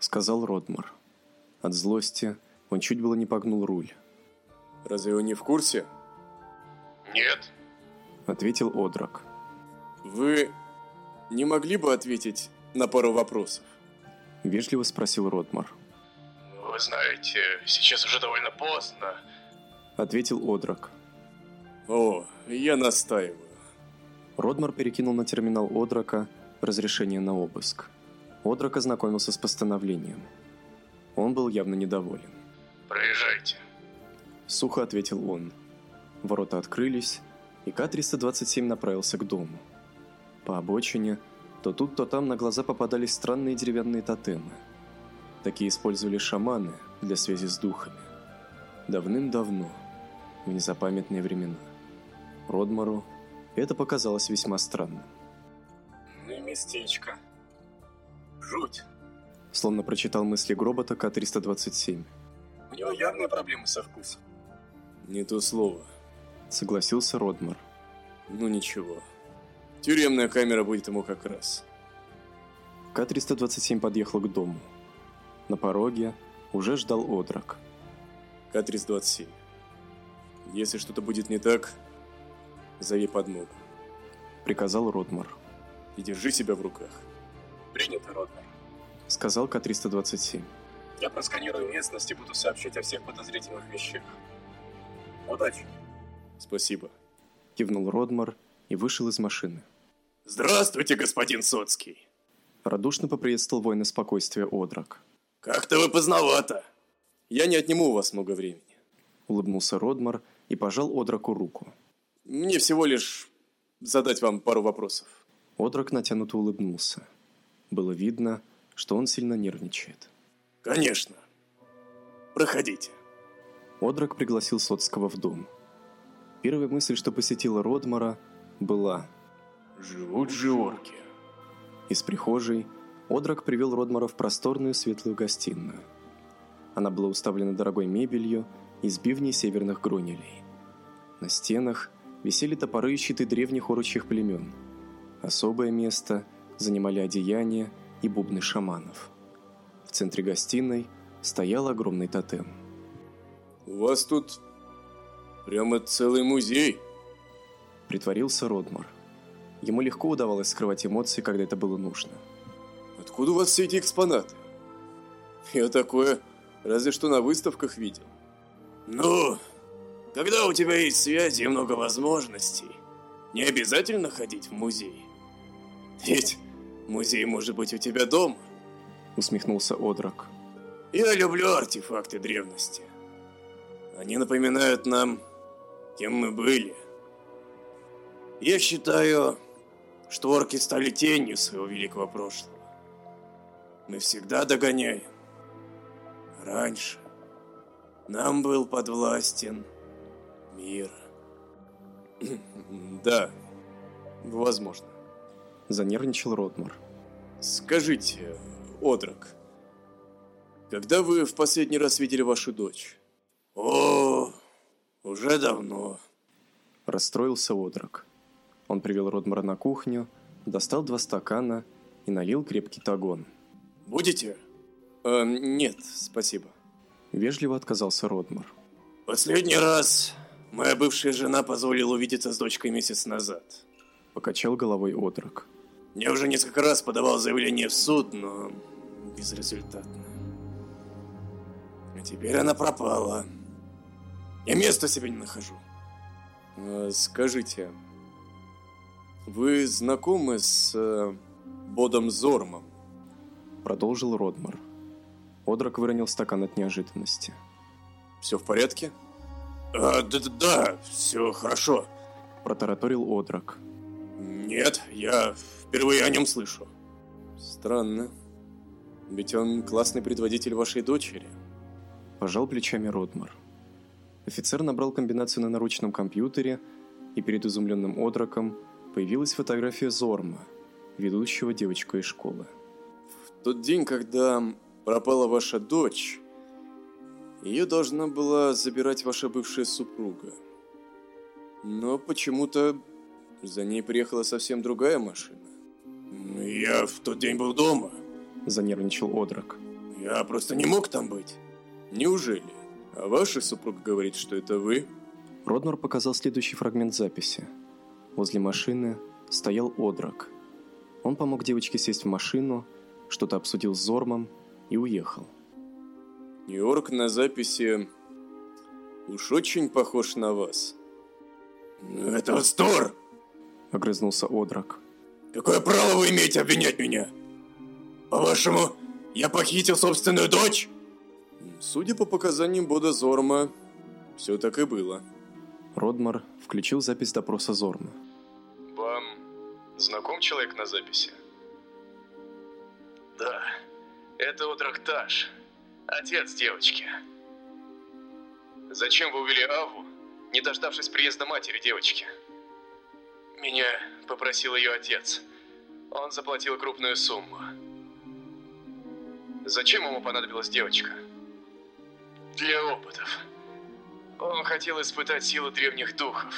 Сказал Родмар. От злости он чуть было не погнул руль. Разве вы не в курсе? Нет. Ответил Одрак. Вы не могли бы ответить на пару вопросов? Вежливо спросил Родмар. Вы знаете, сейчас уже довольно поздно. Ответил Одрак. О, я настаиваю. Родмар перекинул на терминал Одрака разрешение на обыск. Одрак ознакомился с постановлением. Он был явно недоволен. Проезжайте. Сухо ответил он. Ворота открылись, и К-327 направился к дому. По обочине то тут, то там на глаза попадались странные деревянные тотемы. Такие использовали шаманы для связи с духами. Давным-давно, в незапамятные времена. Родмару это показалось весьма странным. Ну и местечко. Жуть. Словно прочитал мысли Гробота К-327. У него явные проблемы со вкусом. Не то слово. Согласился Родмар. Ну ничего. Тюремная камера будет ему как раз. К-327 подъехал к дому. На пороге уже ждал Одрак. К-327. Если что-то будет не так, зови подмогу. Приказал Родмар. И держи себя в руках. Принято, Родмар. Сказал К-327. Я просканирую местность и буду сообщать о всех подозрительных вещах. Удачи. Спасибо. Кивнул Родмар и вышел из машины. Здравствуйте, господин Соцкий. Радушно поприветствовал воина спокойствия Одрак. Как-то вы поздновато. Я не отниму у вас много времени. Улыбнулся Родмар и пожал Одраку руку. Мне всего лишь задать вам пару вопросов. Одрак натянуто улыбнулся. Было видно, что он сильно нервничает. Конечно. Проходите. Одрак пригласил Соцкого в дом. Первая мысль, что посетила Родмара, была Живут же орки. Из прихожей Одрак привел Родмара в просторную светлую гостиную. Она была уставлена дорогой мебелью из бивней северных гронелей. На стенах висели топоры и щиты древних орочих племен. Особое место занимали одеяния и бубны шаманов. В центре гостиной стоял огромный тотем. У вас тут прямо целый музей. Притворился Родмар. Ему легко удавалось скрывать эмоции, когда это было нужно. Откуда у вас все эти экспонаты? Я такое разве что на выставках видел. Ну, когда у тебя есть связи и много возможностей, не обязательно ходить в музей. Ведь музей может быть у тебя дома. Усмехнулся Одрак. Я люблю артефакты древности. Они напоминают нам, кем мы были. Я считаю, что орки стали тенью своего великого прошлого. Мы всегда догоняем. Раньше нам был подвластен мир. Да, возможно. Занервничал Ротмар. Скажите, Одрак, когда вы в последний раз видели вашу дочь? О, уже давно. Расстроился Одрак. Он привел Родмара на кухню, достал два стакана и налил крепкий тагон. Будете? Э, нет, спасибо. Вежливо отказался Родмар. Последний раз моя бывшая жена позволила увидеться с дочкой месяц назад. Покачал головой Одрак. Я уже несколько раз подавал заявление в суд, но безрезультатно. А теперь она пропала. Я места себе не нахожу. Э, скажите, вы знакомы с э, Бодом Зормом? Продолжил Родмар. Одрак выронил стакан от неожиданности. Все в порядке? А, да, да, да, все хорошо. Протараторил Одрак. Нет, я впервые о нем слышу. Странно. Ведь он классный предводитель вашей дочери. Пожал плечами Родмар. Офицер набрал комбинацию на наручном компьютере, и перед изумленным Одраком появилась фотография Зорма, ведущего девочку из школы. В тот день, когда пропала ваша дочь, ее должна была забирать ваша бывшая супруга. Но почему-то за ней приехала совсем другая машина. Я в тот день был дома. Занервничал Одрак. Я просто не мог там быть. Неужели? А ваша супруга говорит, что это вы? Родмар показал следующий фрагмент записи. Возле машины стоял Одрак. Он помог девочке сесть в машину, что-то обсудил с Зормом и уехал. Нью-Йорк на записи уж очень похож на вас. Это вздор! Огрызнулся Одрак. Какое право вы имеете обвинять меня? По-вашему, я похитил собственную дочь? Судя по показаниям Бода Зорма, все так и было. Родмар включил запись допроса Зорма. Вам знаком человек на записи? Да, это Одракташ, отец девочки. Зачем вы увели Аву, не дождавшись приезда матери девочки? Меня попросил ее отец. Он заплатил крупную сумму. Зачем ему понадобилась девочка? Для опытов. Он хотел испытать силу древних духов.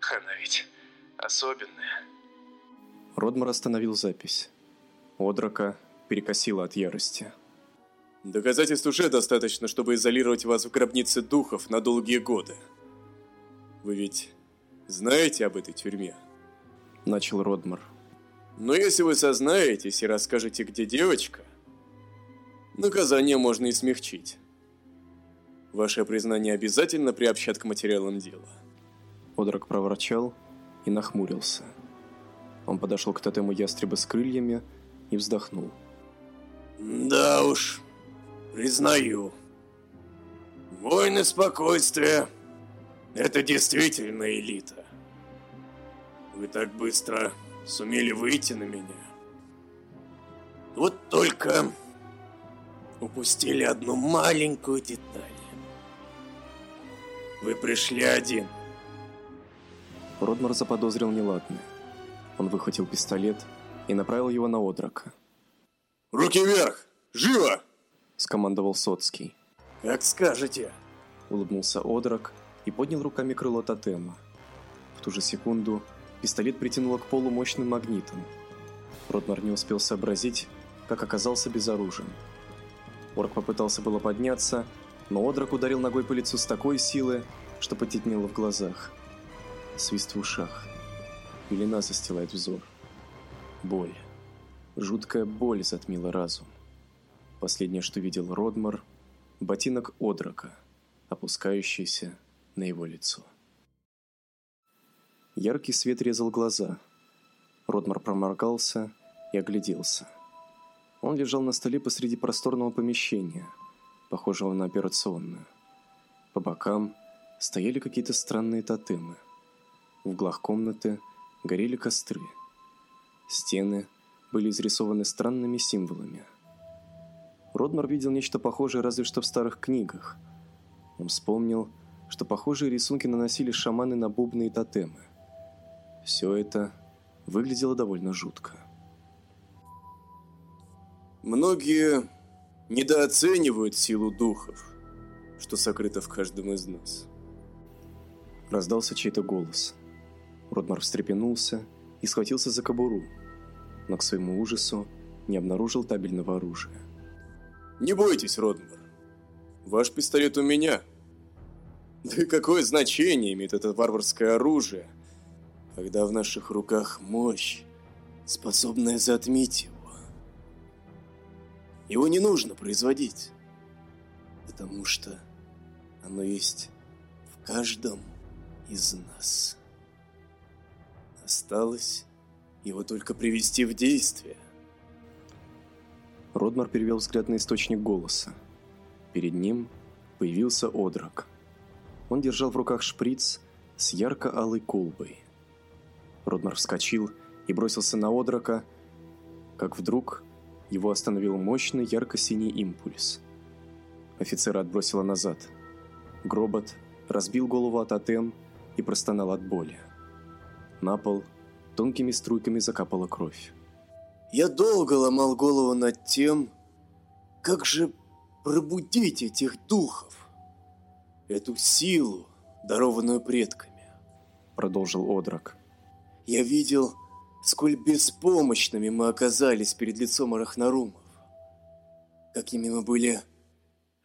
Она ведь особенная. Родмар остановил запись. Одрака перекосила от ярости. Доказательств уже достаточно, чтобы изолировать вас в гробнице духов на долгие годы. Вы ведь знаете об этой тюрьме? Начал Родмар. Но если вы сознаетесь и расскажете, где девочка, наказание можно и смягчить. Ваше признание обязательно приобщат к материалам дела. Одрак проворчал и нахмурился. Он подошел к тотему ястреба с крыльями и вздохнул. Да уж, признаю. Войны спокойствия – это действительно элита. Вы так быстро сумели выйти на меня. Вот только упустили одну маленькую деталь. Вы пришли один. Родмар заподозрил неладное. Он выхватил пистолет и направил его на Одрака. «Руки вверх! Живо!» – скомандовал Соцкий. «Как скажете!» – улыбнулся Одрак и поднял руками крыло тотема. В ту же секунду пистолет притянуло к полу мощным магнитом. Родмар не успел сообразить, как оказался безоружен. Орк попытался было подняться, но Одрак ударил ногой по лицу с такой силы, что потемнело в глазах. Свист в ушах. Пелена застилает взор. Боль. Жуткая боль затмила разум. Последнее, что видел Родмар – ботинок Одрака, опускающийся на его лицо. Яркий свет резал глаза. Родмар проморгался и огляделся. Он лежал на столе посреди просторного помещения – похожего на операционную. По бокам стояли какие-то странные тотемы. В углах комнаты горели костры. Стены были изрисованы странными символами. Родмар видел нечто похожее разве что в старых книгах. Он вспомнил, что похожие рисунки наносили шаманы на бубны и тотемы. Все это выглядело довольно жутко. Многие недооценивают силу духов, что сокрыто в каждом из нас. Раздался чей-то голос. Родмар встрепенулся и схватился за кобуру, но к своему ужасу не обнаружил табельного оружия. «Не бойтесь, Родмар. Ваш пистолет у меня. Да и какое значение имеет это варварское оружие, когда в наших руках мощь, способная затмить его? Его не нужно производить, потому что оно есть в каждом из нас. Осталось его только привести в действие. Родмар перевел взгляд на источник голоса. Перед ним появился Одрак. Он держал в руках шприц с ярко-алой колбой. Родмар вскочил и бросился на Одрака, как вдруг его остановил мощный ярко-синий импульс. Офицера отбросило назад. Гробот разбил голову о тотем и простонал от боли. На пол тонкими струйками закапала кровь. Я долго ломал голову над тем, как же пробудить этих духов, эту силу, дарованную предками. Продолжил Одрак. Я видел сколь беспомощными мы оказались перед лицом Арахнарумов. Какими мы были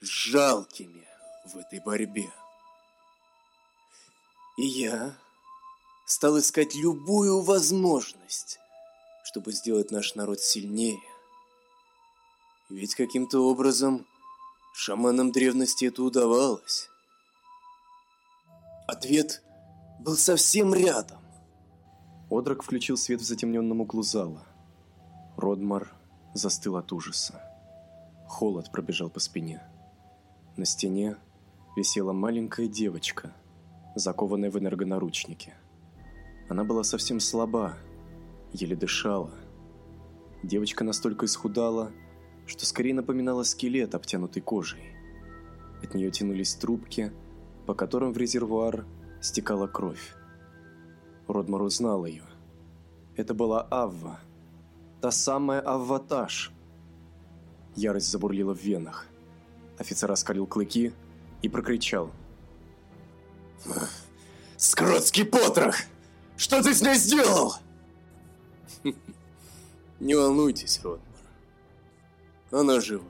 жалкими в этой борьбе. И я стал искать любую возможность, чтобы сделать наш народ сильнее. Ведь каким-то образом шаманам древности это удавалось. Ответ был совсем рядом. Одрак включил свет в затемненном углу зала. Родмар застыл от ужаса. Холод пробежал по спине. На стене висела маленькая девочка, закованная в энергонаручники. Она была совсем слаба, еле дышала. Девочка настолько исхудала, что скорее напоминала скелет, обтянутый кожей. От нее тянулись трубки, по которым в резервуар стекала кровь. Родмар узнал ее. Это была Авва. Та самая Авваташ. Ярость забурлила в венах. Офицер оскалил клыки и прокричал. Скротский потрох! Что ты с ней сделал? Не волнуйтесь, Родмар. Она жива.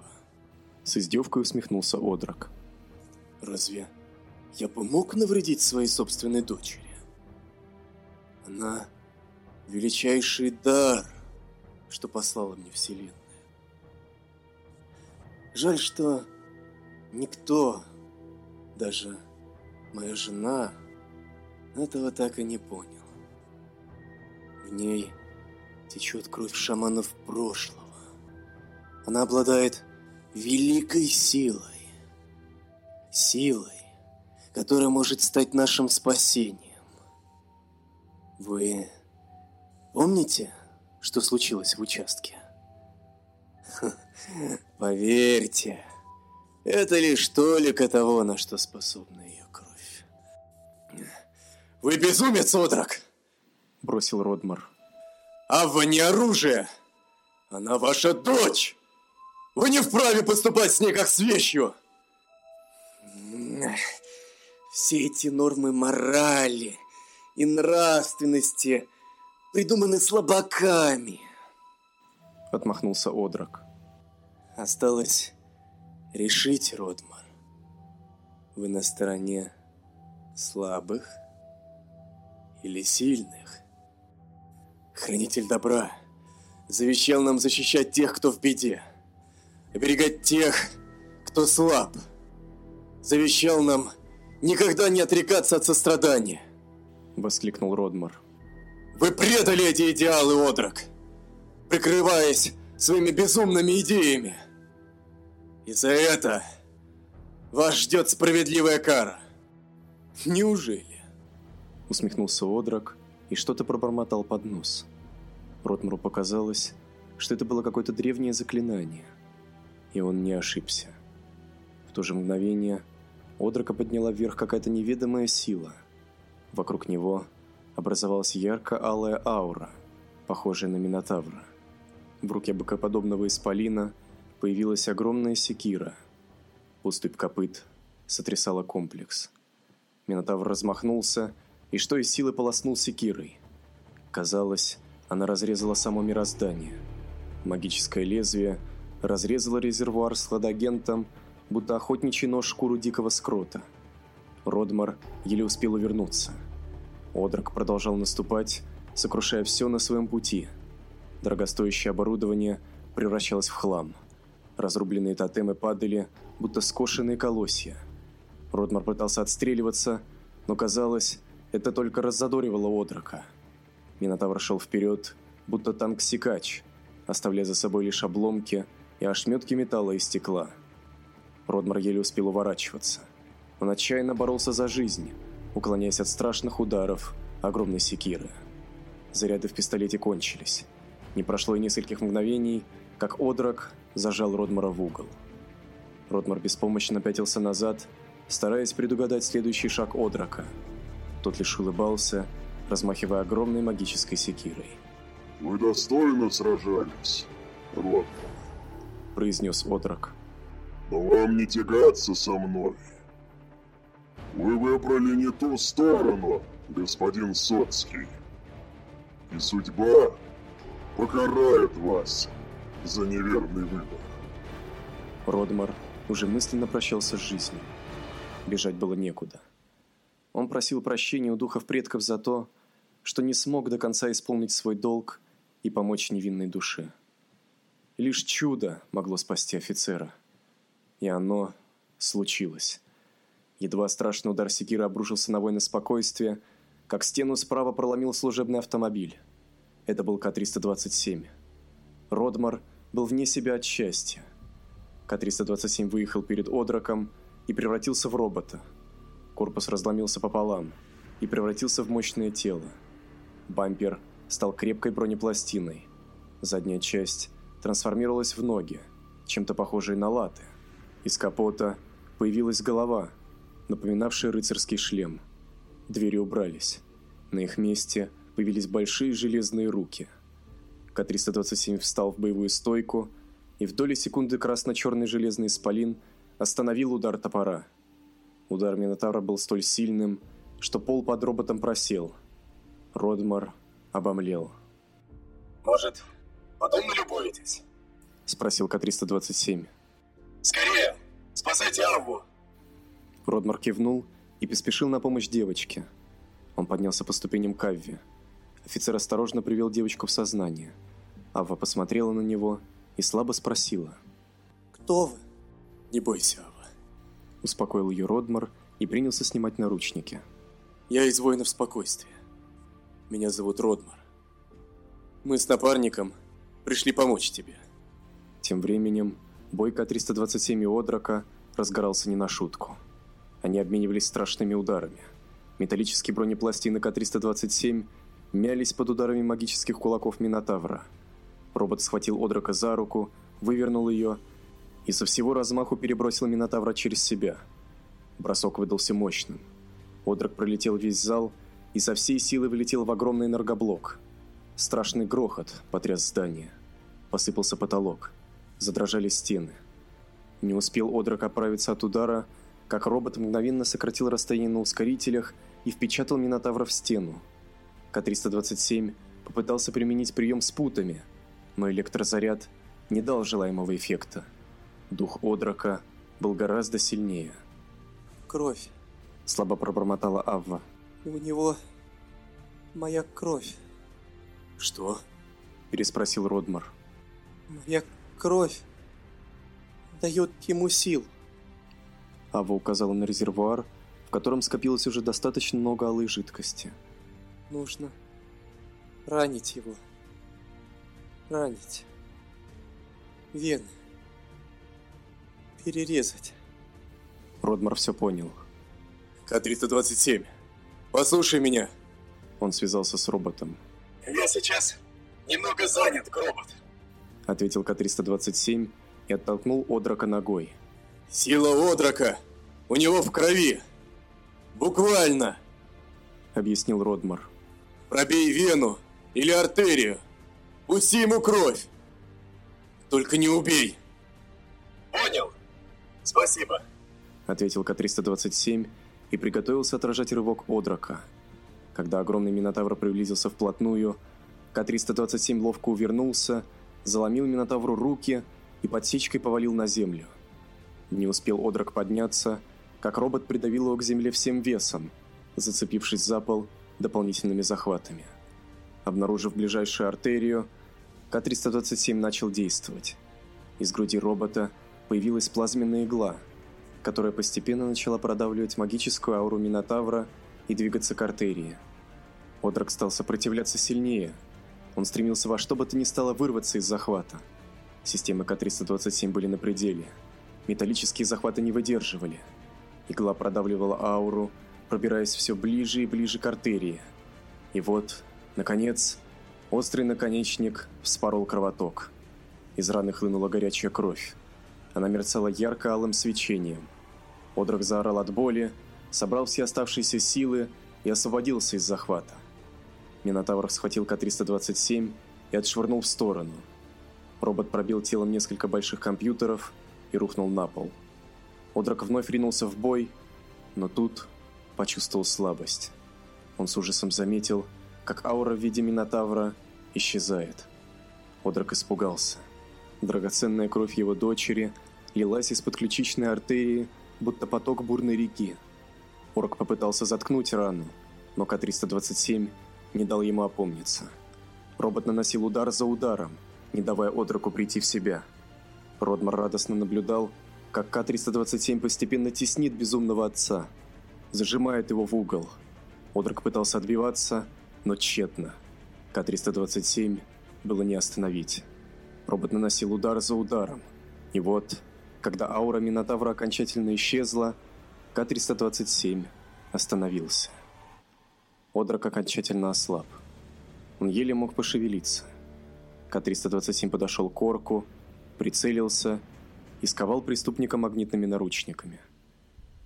С издевкой усмехнулся Одрак. Разве я бы мог навредить своей собственной дочери? Она величайший дар, что послала мне Вселенная. Жаль, что никто, даже моя жена, этого так и не понял. В ней течет кровь шаманов прошлого. Она обладает великой силой. Силой, которая может стать нашим спасением. Вы помните, что случилось в участке? Поверьте, это лишь только того, на что способна ее кровь. Вы безумец, Одрак! Бросил Родмар. Авва не оружие! Она ваша дочь! Вы не вправе поступать с ней как с вещью! Все эти нормы морали и нравственности придуманы слабаками. Отмахнулся Одрак. Осталось решить, Родмар. Вы на стороне слабых или сильных? Хранитель добра завещал нам защищать тех, кто в беде, оберегать тех, кто слаб. Завещал нам никогда не отрекаться от сострадания. Воскликнул Родмар. Вы предали эти идеалы, Одрак, прикрываясь своими безумными идеями. И за это вас ждет справедливая кара. Неужели? Усмехнулся Одрак и что-то пробормотал под нос. Ротмару показалось, что это было какое-то древнее заклинание. И он не ошибся. В то же мгновение Одрака подняла вверх какая-то неведомая сила. Вокруг него образовалась ярко-алая аура, похожая на Минотавра. В руке быкоподобного исполина появилась огромная секира. Уступь копыт сотрясала комплекс. Минотавр размахнулся и что из силы полоснул секирой. Казалось, она разрезала само мироздание. Магическое лезвие разрезало резервуар с хладагентом, будто охотничий нож шкуру дикого скрота. Родмар еле успел увернуться. Одрак продолжал наступать, сокрушая все на своем пути. Дорогостоящее оборудование превращалось в хлам. Разрубленные тотемы падали, будто скошенные колосья. Родмар пытался отстреливаться, но казалось, это только раззадоривало Одрака. Минотавр шел вперед, будто танк-сикач, оставляя за собой лишь обломки и ошметки металла и стекла. Родмар еле успел уворачиваться. Он отчаянно боролся за жизнь, уклоняясь от страшных ударов огромной секиры. Заряды в пистолете кончились. Не прошло и нескольких мгновений, как Одрак зажал Родмара в угол. Родмар беспомощно пятился назад, стараясь предугадать следующий шаг Одрака. Тот лишь улыбался размахивая огромной магической секирой. «Вы достойно сражались, Рот», — произнес отрок. «Но вам не тягаться со мной. Вы выбрали не ту сторону, господин Соцкий. И судьба покарает вас за неверный выбор». Родмар уже мысленно прощался с жизнью. Бежать было некуда. Он просил прощения у духов предков за то, что не смог до конца исполнить свой долг и помочь невинной душе. Лишь чудо могло спасти офицера. И оно случилось. Едва страшный удар секира обрушился на воина спокойствия, как стену справа проломил служебный автомобиль. Это был К-327. Родмар был вне себя от счастья. К-327 выехал перед Одраком и превратился в робота. Корпус разломился пополам и превратился в мощное тело. Бампер стал крепкой бронепластиной. Задняя часть трансформировалась в ноги, чем-то похожие на латы. Из капота появилась голова, напоминавшая рыцарский шлем. Двери убрались. На их месте появились большие железные руки. К-327 встал в боевую стойку, и в доли секунды красно-черный железный исполин остановил удар топора. Удар Минотавра был столь сильным, что пол под роботом просел. Родмар обомлел. «Может, потом налюбуетесь?» — спросил К-327. «Скорее! Спасайте Авву!» Родмар кивнул и поспешил на помощь девочке. Он поднялся по ступеням к Авве. Офицер осторожно привел девочку в сознание. Авва посмотрела на него и слабо спросила. «Кто вы?» «Не бойся, Авва», — успокоил ее Родмар и принялся снимать наручники. «Я из воинов спокойствия. Меня зовут Родмар. Мы с напарником пришли помочь тебе». Тем временем бой К-327 и Одрака разгорался не на шутку. Они обменивались страшными ударами. Металлические бронепластины К-327 мялись под ударами магических кулаков Минотавра. Робот схватил Одрака за руку, вывернул ее и со всего размаху перебросил Минотавра через себя. Бросок выдался мощным. Одрак пролетел весь зал и со всей силы влетел в огромный энергоблок. Страшный грохот потряс здание. Посыпался потолок. Задрожали стены. Не успел Одрак оправиться от удара, как робот мгновенно сократил расстояние на ускорителях и впечатал Минотавра в стену. К-327 попытался применить прием с путами, но электрозаряд не дал желаемого эффекта. Дух Одрака был гораздо сильнее. «Кровь», — слабо пробормотала Авва. «У него моя кровь». «Что?» — переспросил Родмар. «Моя кровь дает ему сил». Ава указала на резервуар, в котором скопилось уже достаточно много алой жидкости. «Нужно ранить его. Ранить. Вены. Перерезать». Родмар все понял. К-327, послушай меня. Он связался с роботом. «Я сейчас немного занят, робот», — ответил К-327 и оттолкнул Одрака ногой. «Сила Одрака у него в крови! Буквально!» — объяснил Родмар. «Пробей вену или артерию! Пусти ему кровь! Только не убей!» «Понял! Спасибо!» — ответил К-327 и приготовился отражать рывок Одрака. Когда огромный Минотавр приблизился вплотную, К-327 ловко увернулся, заломил Минотавру руки и подсечкой повалил на землю. Не успел Одрак подняться, как робот придавил его к земле всем весом, зацепившись за пол дополнительными захватами. Обнаружив ближайшую артерию, К-327 начал действовать. Из груди робота появилась плазменная игла – которая постепенно начала продавливать магическую ауру Минотавра и двигаться к артерии. Одрак стал сопротивляться сильнее. Он стремился во что бы то ни стало вырваться из захвата. Системы К-327 были на пределе. Металлические захваты не выдерживали. Игла продавливала ауру, пробираясь все ближе и ближе к артерии. И вот, наконец, острый наконечник вспорол кровоток. Из раны хлынула горячая кровь. Она мерцала ярко-алым свечением. Одрак заорал от боли, собрал все оставшиеся силы и освободился из захвата. Минотавр схватил К-327 и отшвырнул в сторону. Робот пробил телом несколько больших компьютеров и рухнул на пол. Одрак вновь ринулся в бой, но тут почувствовал слабость. Он с ужасом заметил, как аура в виде Минотавра исчезает. Одрак испугался. Драгоценная кровь его дочери лилась из-под ключичной артерии будто поток бурной реки. Орк попытался заткнуть рану, но К-327 не дал ему опомниться. Робот наносил удар за ударом, не давая Одраку прийти в себя. Родмар радостно наблюдал, как К-327 постепенно теснит безумного отца, зажимает его в угол. Одрак пытался отбиваться, но тщетно. К-327 было не остановить. Робот наносил удар за ударом. И вот когда аура Минотавра окончательно исчезла, К-327 остановился. Одрак окончательно ослаб. Он еле мог пошевелиться. К-327 подошел к орку, прицелился и сковал преступника магнитными наручниками.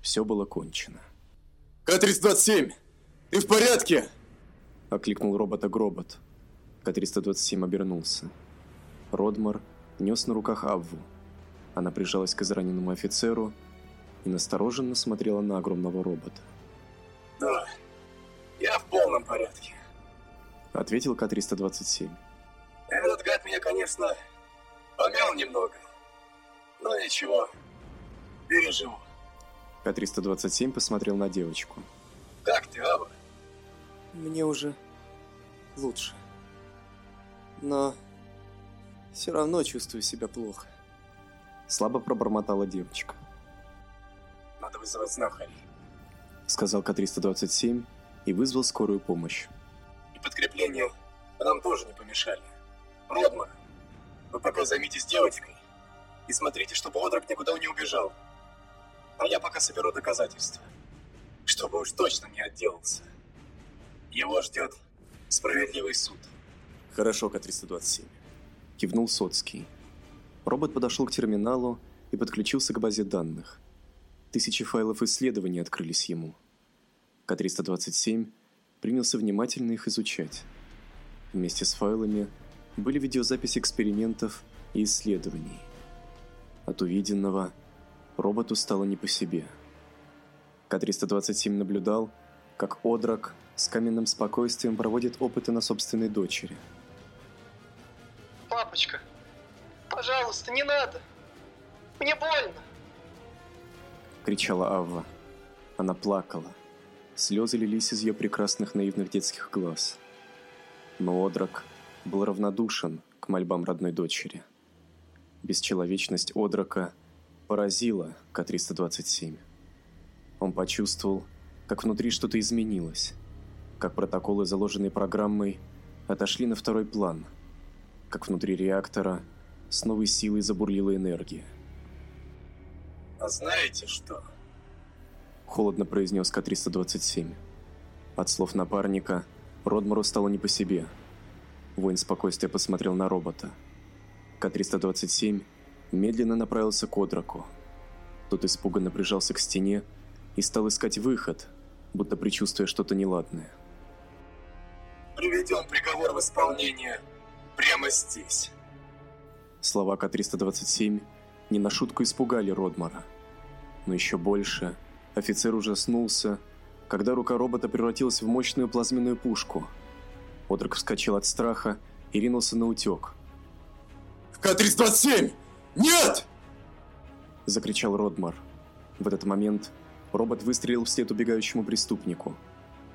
Все было кончено. «К-327! Ты в порядке?» Окликнул робота Гробот. К-327 обернулся. Родмар нес на руках Авву. Она прижалась к израненному офицеру и настороженно смотрела на огромного робота. «Да, полном порядке. Ответил К-327. Этот гад меня, конечно, помял немного. Но ничего, переживу. К-327 посмотрел на девочку. Как ты, Ава? Мне уже лучше. Но все равно чувствую себя плохо. Слабо пробормотала девочка. Надо вызывать знахарей. Сказал К-327 и вызвал скорую помощь. И подкрепление нам тоже не помешали. Родмар, вы пока займитесь девочкой и смотрите, чтобы отрок никуда не убежал. А я пока соберу доказательства, чтобы уж точно не отделался. Его ждет справедливый суд. Хорошо, К-327. Кивнул Соцкий. Робот подошел к терминалу и подключился к базе данных. Тысячи файлов исследований открылись ему. К-327 принялся внимательно их изучать. Вместе с файлами были видеозаписи экспериментов и исследований. От увиденного роботу стало не по себе. К-327 наблюдал, как Одрак с каменным спокойствием проводит опыты на собственной дочери. Папочка, пожалуйста, не надо. Мне больно. Кричала Авва. Она плакала. Слезы лились из ее прекрасных наивных детских глаз. Но Одрак был равнодушен к мольбам родной дочери. Бесчеловечность Одрака поразила К-327. Он почувствовал, как внутри что-то изменилось, как протоколы, заложенные программой, отошли на второй план, как внутри реактора с новой силой забурлила энергия. А знаете что? Холодно произнес К-327. От слов напарника Родмару стало не по себе. Воин спокойствия посмотрел на робота. К-327 медленно направился к Одраку. Тот испуганно прижался к стене и стал искать выход, будто предчувствуя что-то неладное. Приведем приговор в исполнение прямо здесь. Слова К-327 не на шутку испугали Родмара. Но еще больше офицер ужаснулся, когда рука робота превратилась в мощную плазменную пушку. Одрак вскочил от страха и ринулся на утек. К-327! Нет! Закричал Родмар. В этот момент робот выстрелил вслед убегающему преступнику.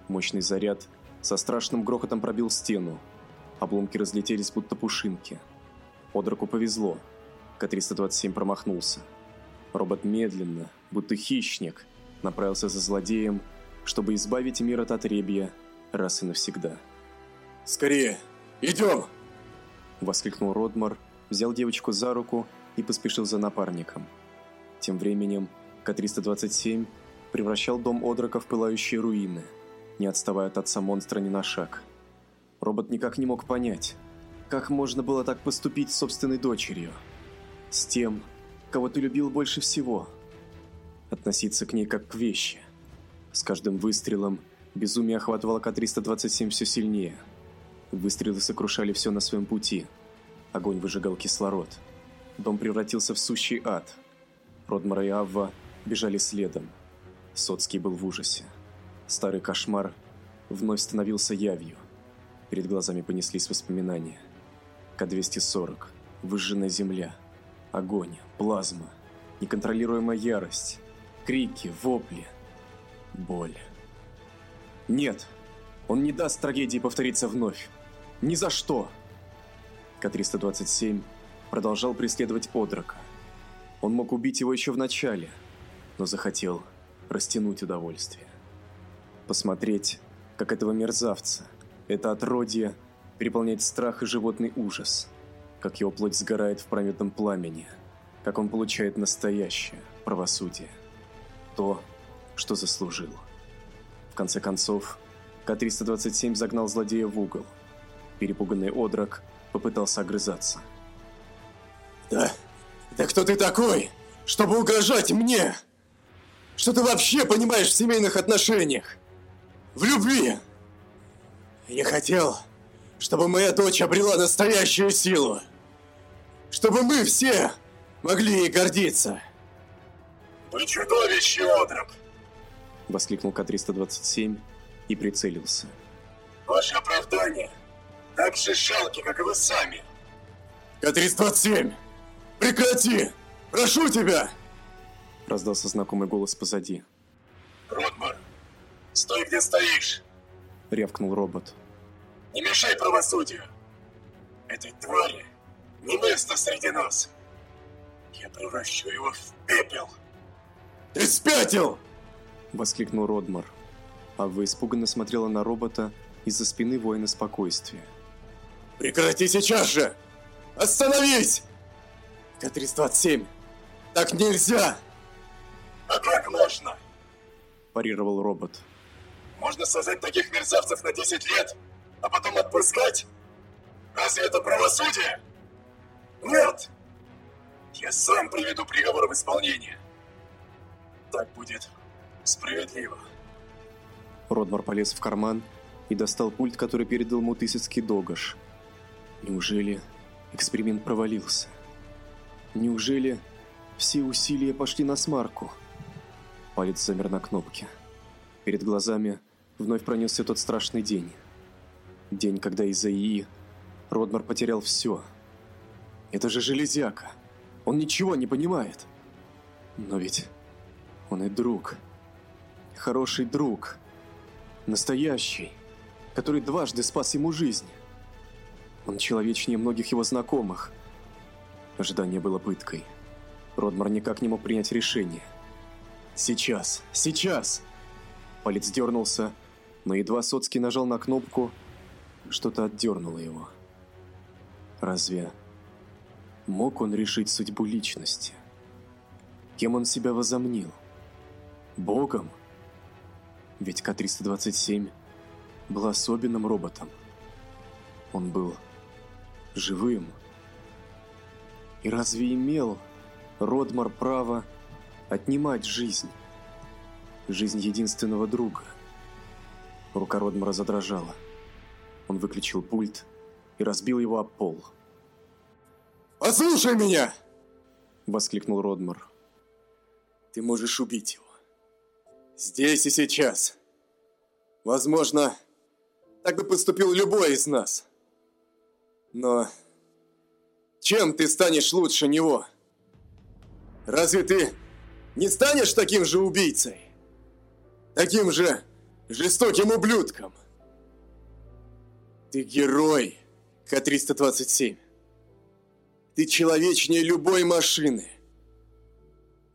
Мощный заряд со страшным грохотом пробил стену. Обломки разлетелись, будто пушинки. Одраку повезло. К-327 промахнулся. Робот медленно, будто хищник, направился за злодеем, чтобы избавить мир от отребья раз и навсегда. Скорее, идем! Воскликнул Родмар, взял девочку за руку и поспешил за напарником. Тем временем К-327 превращал дом Одрака в пылающие руины, не отставая от отца монстра ни на шаг. Робот никак не мог понять, как можно было так поступить с собственной дочерью. С тем, кого ты любил больше всего. Относиться к ней как к вещи. С каждым выстрелом безумие охватывало К-327 все сильнее. Выстрелы сокрушали все на своем пути. Огонь выжигал кислород. Дом превратился в сущий ад. Родмара и Авва бежали следом. Соцкий был в ужасе. Старый кошмар вновь становился явью. Перед глазами понеслись воспоминания. К-240. Выжженная земля. Огонь. Плазма. Неконтролируемая ярость. Крики, вопли. Боль. Нет! Он не даст трагедии повториться вновь. Ни за что! К-327 продолжал преследовать Одрака. Он мог убить его еще в начале, но захотел растянуть удовольствие. Посмотреть, как этого мерзавца, это отродье, переполняет страх и животный ужас, как его плоть сгорает в прометном пламени, как он получает настоящее правосудие. То, что заслужил. В конце концов, К-327 загнал злодея в угол. Перепуганный Одрак попытался огрызаться. Да, да кто ты такой, чтобы угрожать мне? Что ты вообще понимаешь в семейных отношениях? В любви? Я хотел, чтобы моя дочь обрела настоящую силу. Чтобы мы все могли ей гордиться. Вы чудовище, Одрак! Воскликнул К-327 и прицелился. Ваши оправдания так же жалки, как и вы сами. К-327! Прекрати! Прошу тебя! Раздался знакомый голос позади. Ротмар, стой где стоишь! Рявкнул робот. Не мешай правосудию! Этой твари не место среди нас! Я превращу его в пепел! Ты спятил! Воскликнул Родмар. А вы испуганно смотрела на робота из-за спины воина спокойствия. Прекрати сейчас же! Остановись! К-327! Так нельзя! А как можно? Парировал робот. Можно создать таких мерзавцев на 10 лет, а потом отпускать? Разве это правосудие? Нет! Я сам приведу приговор в исполнение. Так будет справедливо. Родмар полез в карман и достал пульт, который передал ему Тысяцкий Догаш. Неужели эксперимент провалился? Неужели все усилия пошли на смарку? Палец замер на кнопке. Перед глазами вновь пронесся тот страшный день. День, когда из-за ИИ Родмар потерял все. Это же железяка. Он ничего не понимает. Но ведь он и друг. Хороший друг. Настоящий. Который дважды спас ему жизнь. Он человечнее многих его знакомых. Ожидание было пыткой. Родмар никак не мог принять решение. Сейчас! Сейчас! Палец дернулся, но едва Соцкий нажал на кнопку, что-то отдернуло его. Разве мог он решить судьбу личности? Кем он себя возомнил? Богом? Ведь К-327 был особенным роботом. Он был живым. И разве имел Родмар право отнимать жизнь? Жизнь единственного друга. Рука Родмара задрожала. Он выключил пульт и разбил его об пол. «Послушай меня!» — воскликнул Родмар. «Ты можешь убить его. Здесь и сейчас. Возможно, так бы поступил любой из нас. Но чем ты станешь лучше него? Разве ты не станешь таким же убийцей? Таким же жестоким ублюдком? Ты герой, К-327. Ты человечнее любой машины.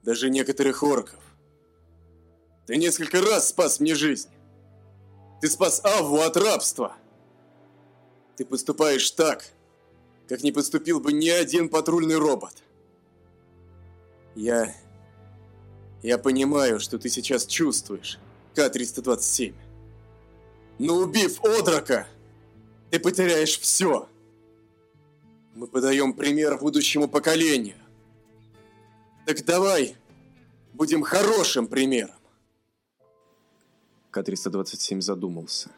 Даже некоторых орков. Ты несколько раз спас мне жизнь. Ты спас Авву от рабства. Ты поступаешь так, как не поступил бы ни один патрульный робот. Я... Я понимаю, что ты сейчас чувствуешь, К-327. Но убив Одрака, ты потеряешь все. Мы подаем пример будущему поколению. Так давай будем хорошим примером. К-327 задумался.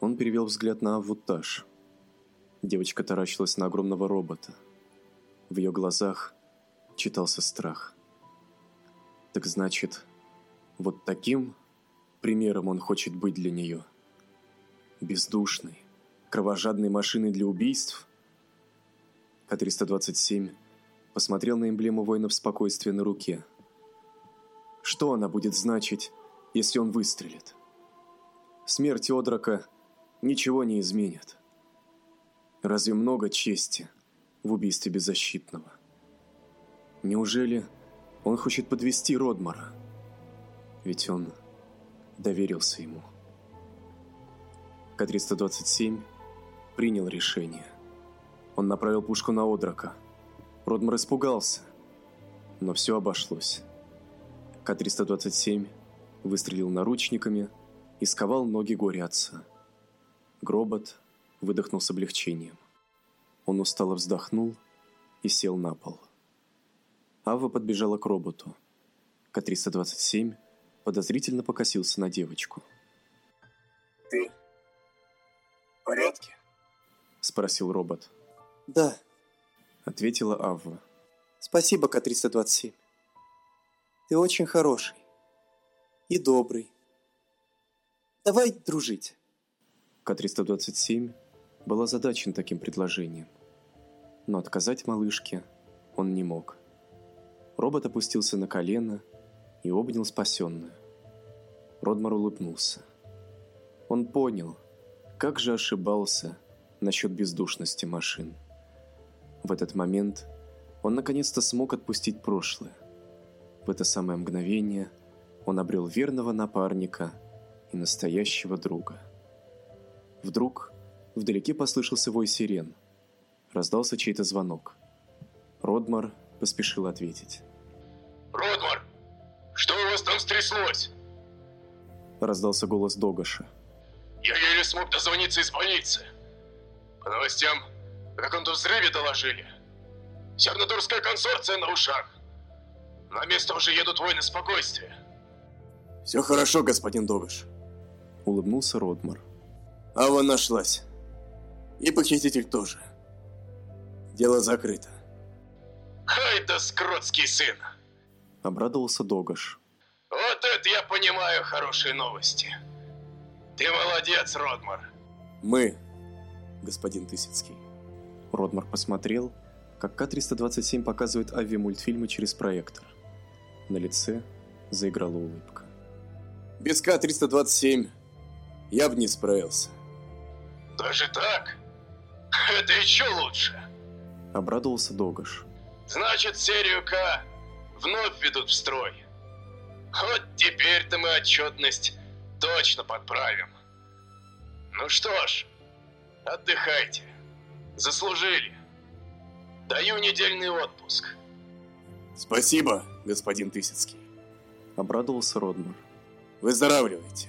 Он перевел взгляд на Авутаж. Девочка таращилась на огромного робота. В ее глазах читался страх. Так значит, вот таким примером он хочет быть для нее. Бездушной, кровожадной машиной для убийств? К-327 посмотрел на эмблему воинов спокойствия на руке. Что она будет значить, если он выстрелит? Смерть Одрака ничего не изменит. Разве много чести в убийстве беззащитного? Неужели он хочет подвести Родмара? Ведь он доверился ему. К-327 принял решение. Он направил пушку на Одрака. Родмар испугался, но все обошлось. К-327 выстрелил наручниками и сковал ноги горе отца. Гробот выдохнул с облегчением. Он устало вздохнул и сел на пол. Ава подбежала к роботу. К-327 подозрительно покосился на девочку. Ты в порядке? Спросил робот. Да. Ответила Авва. Спасибо, К-327. Ты очень хороший. И добрый. Давай дружить. К-327 был озадачен таким предложением. Но отказать малышке он не мог. Робот опустился на колено и обнял спасенную. Родмар улыбнулся. Он понял, как же ошибался насчет бездушности машин. В этот момент он наконец-то смог отпустить прошлое. В это самое мгновение он обрел верного напарника и настоящего друга. Вдруг вдалеке послышался вой сирен. Раздался чей-то звонок. Родмар поспешил ответить. «Родмар, что у вас там стряслось?» Раздался голос Догаша. «Я еле смог дозвониться из больницы. По новостям, о каком-то взрыве доложили. Сигнатурская консорция на ушах. На место уже едут воины спокойствия. Все хорошо, господин Догаш. Улыбнулся Родмар. Ава нашлась. И похититель тоже. Дело закрыто. Хай да скротский сын! Обрадовался Догаш. Вот это я понимаю хорошие новости. Ты молодец, Родмар. Мы, господин Тысяцкий. Родмар посмотрел, как К-327 показывает авиамультфильмы через проектор. На лице заиграла улыбка. Без К-327 я бы не справился. Даже так? Это еще лучше. Обрадовался Догаш. Значит, серию К вновь ведут в строй. Вот теперь-то мы отчетность точно подправим. Ну что ж, отдыхайте. Заслужили. Даю недельный отпуск. Спасибо, господин Тысяцкий. Обрадовался Родмар. Выздоравливайте.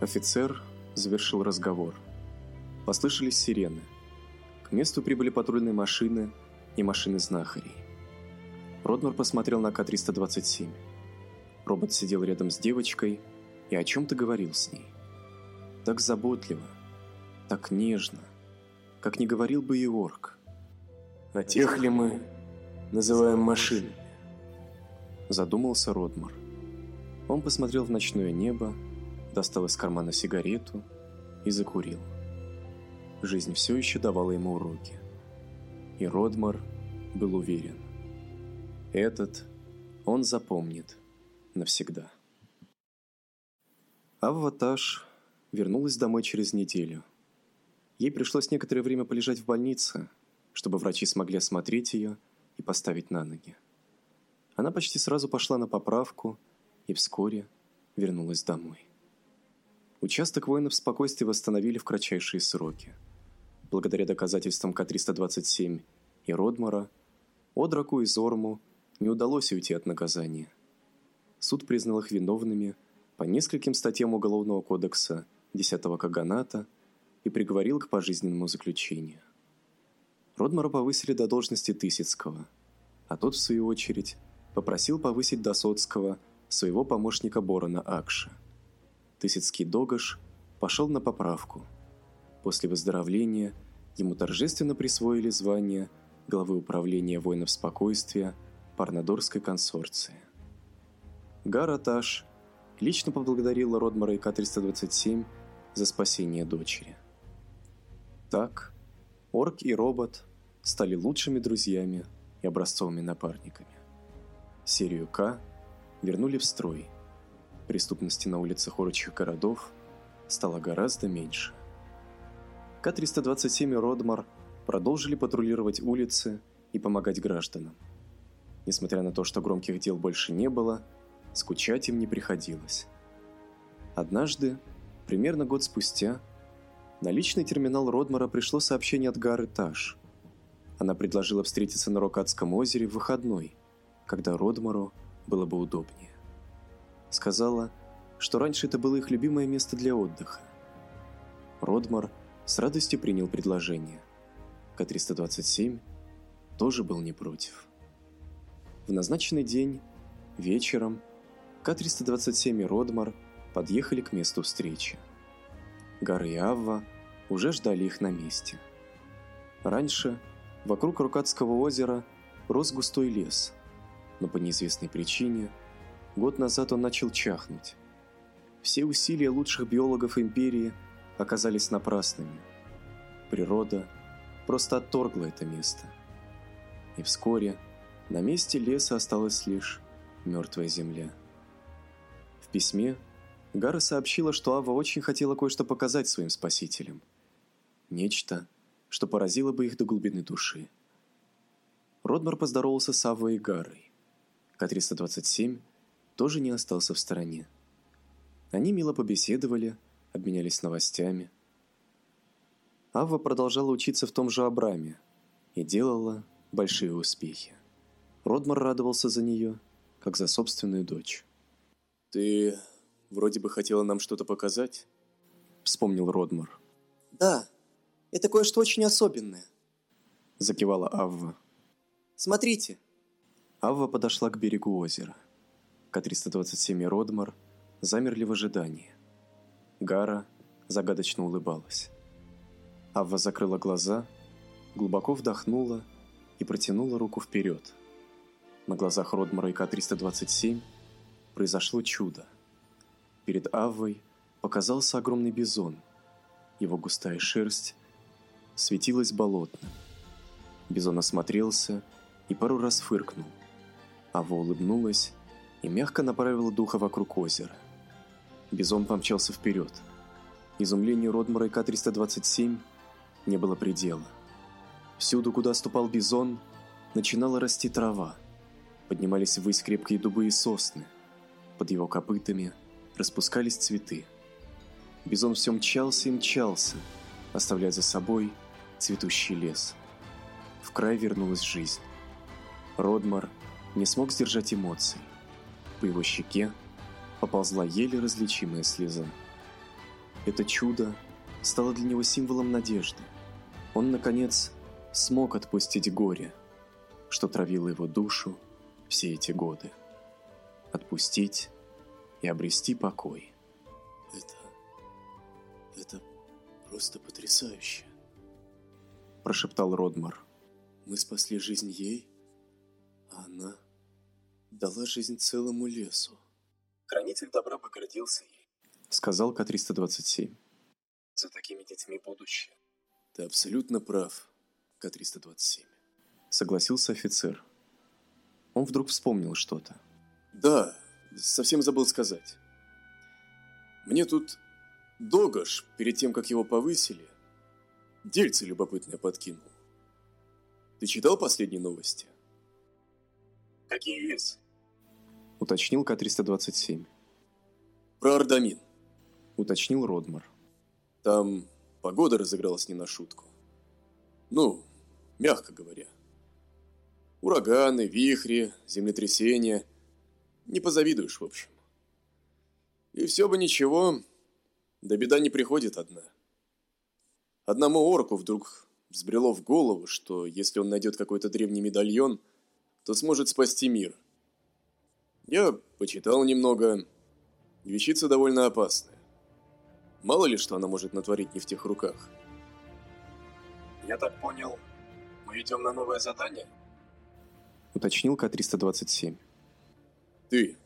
Офицер завершил разговор. Послышались сирены. К месту прибыли патрульные машины и машины знахарей. Родмар посмотрел на К-327. Робот сидел рядом с девочкой и о чем-то говорил с ней. Так заботливо, так нежно, как не говорил бы и орк. А тех ли мы называем машинами? Задумался Родмар. Он посмотрел в ночное небо, достал из кармана сигарету и закурил. Жизнь все еще давала ему уроки. И Родмар был уверен. Этот он запомнит навсегда. Авватаж вернулась домой через неделю. Ей пришлось некоторое время полежать в больнице, чтобы врачи смогли осмотреть ее и поставить на ноги. Она почти сразу пошла на поправку и вскоре вернулась домой. Участок воинов спокойствия восстановили в кратчайшие сроки. Благодаря доказательствам К-327 и Родмара, Одраку и Зорму не удалось уйти от наказания. Суд признал их виновными по нескольким статьям Уголовного кодекса 10-го Каганата и приговорил к пожизненному заключению. Родмара повысили до должности Тысяцкого, а тот, в свою очередь, попросил повысить до Соцкого своего помощника Борона Акша. Тысяцкий Догаш пошел на поправку. После выздоровления ему торжественно присвоили звание главы управления воинов спокойствия Парнадорской консорции. Гараташ лично поблагодарила Родмара и К-327 за спасение дочери. Так, Орк и Робот стали лучшими друзьями и образцовыми напарниками. Серию К вернули в строй. Преступности на улицах орочих городов стало гораздо меньше. К-327 и Родмар продолжили патрулировать улицы и помогать гражданам. Несмотря на то, что громких дел больше не было, скучать им не приходилось. Однажды, примерно год спустя, на личный терминал Родмара пришло сообщение от Гары Таш. Она предложила встретиться на Рокатском озере в выходной, когда Родмару было бы удобнее. Сказала, что раньше это было их любимое место для отдыха. Родмар с радостью принял предложение. К-327 тоже был не против. В назначенный день, вечером, К-327 и Родмар подъехали к месту встречи. Гары и Авва уже ждали их на месте. Раньше вокруг Рукатского озера рос густой лес, но по неизвестной причине год назад он начал чахнуть. Все усилия лучших биологов империи оказались напрасными. Природа просто отторгла это место. И вскоре на месте леса осталась лишь мертвая земля. В письме Гара сообщила, что Ава очень хотела кое-что показать своим спасителям. Нечто, что поразило бы их до глубины души. Родмар поздоровался с Авой и Гарой. К-327 тоже не остался в стороне. Они мило побеседовали, обменялись новостями. Ава продолжала учиться в том же Абраме и делала большие успехи. Родмар радовался за нее, как за собственную дочь. «Ты вроде бы хотела нам что-то показать?» Вспомнил Родмар. «Да, это кое-что очень особенное», Закивала Авва. Смотрите. Авва подошла к берегу озера. К-327 и Родмар замерли в ожидании. Гара загадочно улыбалась. Авва закрыла глаза, глубоко вдохнула и протянула руку вперед. На глазах Родмара и К-327 произошло чудо. Перед Аввой показался огромный бизон. Его густая шерсть светилась болотным. Бизон осмотрелся и пару раз фыркнул. Ава улыбнулась и мягко направила духа вокруг озера. Бизон помчался вперед. Изумлению Родмара и К-327 не было предела. Всюду, куда ступал бизон, начинала расти трава. Поднимались ввысь крепкие дубы и сосны. Под его копытами распускались цветы. Бизон все мчался и мчался, оставляя за собой цветущий лес. В край вернулась жизнь. Родмар не смог сдержать эмоций. По его щеке поползла еле различимая слеза. Это чудо стало для него символом надежды. Он, наконец, смог отпустить горе, что травило его душу все эти годы. Отпустить и обрести покой. Это... это просто потрясающе. Прошептал Родмар. Мы спасли жизнь ей, а она дала жизнь целому лесу. Хранитель добра погордился ей. Сказал К-327. За такими детьми будущее. Ты абсолютно прав, К-327. Согласился офицер. Он вдруг вспомнил что-то. Да, совсем забыл сказать. Мне тут Догаш, перед тем, как его повысили, дельце любопытное подкинул. Ты читал последние новости? Какие есть? Уточнил К-327. Про Ардамин. Уточнил Родмар. Там погода разыгралась не на шутку. Ну, мягко говоря. Ураганы, вихри, землетрясения. Не позавидуешь, в общем. И все бы ничего, да беда не приходит одна. Одному орку вдруг взбрело в голову, что если он найдет какой-то древний медальон, то сможет спасти мир. Я почитал немного. Вещица довольно опасная. Мало ли, что она может натворить не в тех руках. Я так понял, мы идем на новое задание? Уточнил К-327. Ты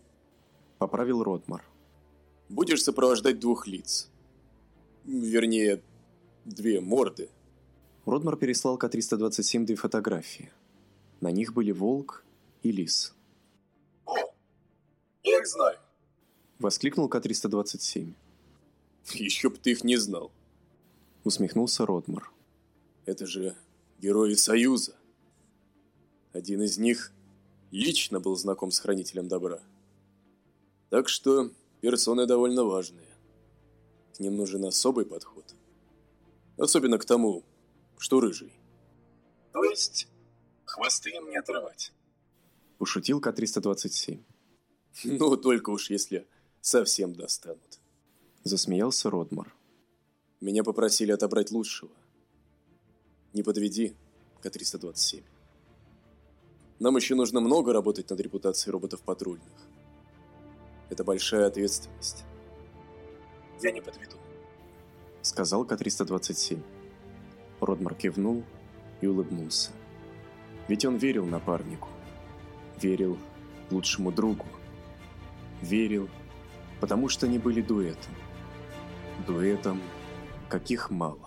Поправил Родмар. будешь сопровождать двух лиц. Вернее, две морды. Родмар переслал К-327 две фотографии. На них были волк и лис. Их знаю. Воскликнул К-327. Еще б ты их не знал. Усмехнулся Родмар. Это же герои Союза. Один из них лично был знаком с Хранителем Добра. Так что персоны довольно важные. К ним нужен особый подход. Особенно к тому, что рыжий. То есть, хвосты им не отрывать. Пошутил К-327. Ну, только уж если совсем достанут. Засмеялся Родмар. Меня попросили отобрать лучшего. Не подведи, К-327. Нам еще нужно много работать над репутацией роботов патрульных. Это большая ответственность. Я не подведу. Сказал К-327. Родмар кивнул и улыбнулся. Ведь он верил напарнику. Верил лучшему другу. Верил, потому что они были дуэтом. Дуэтом каких мало.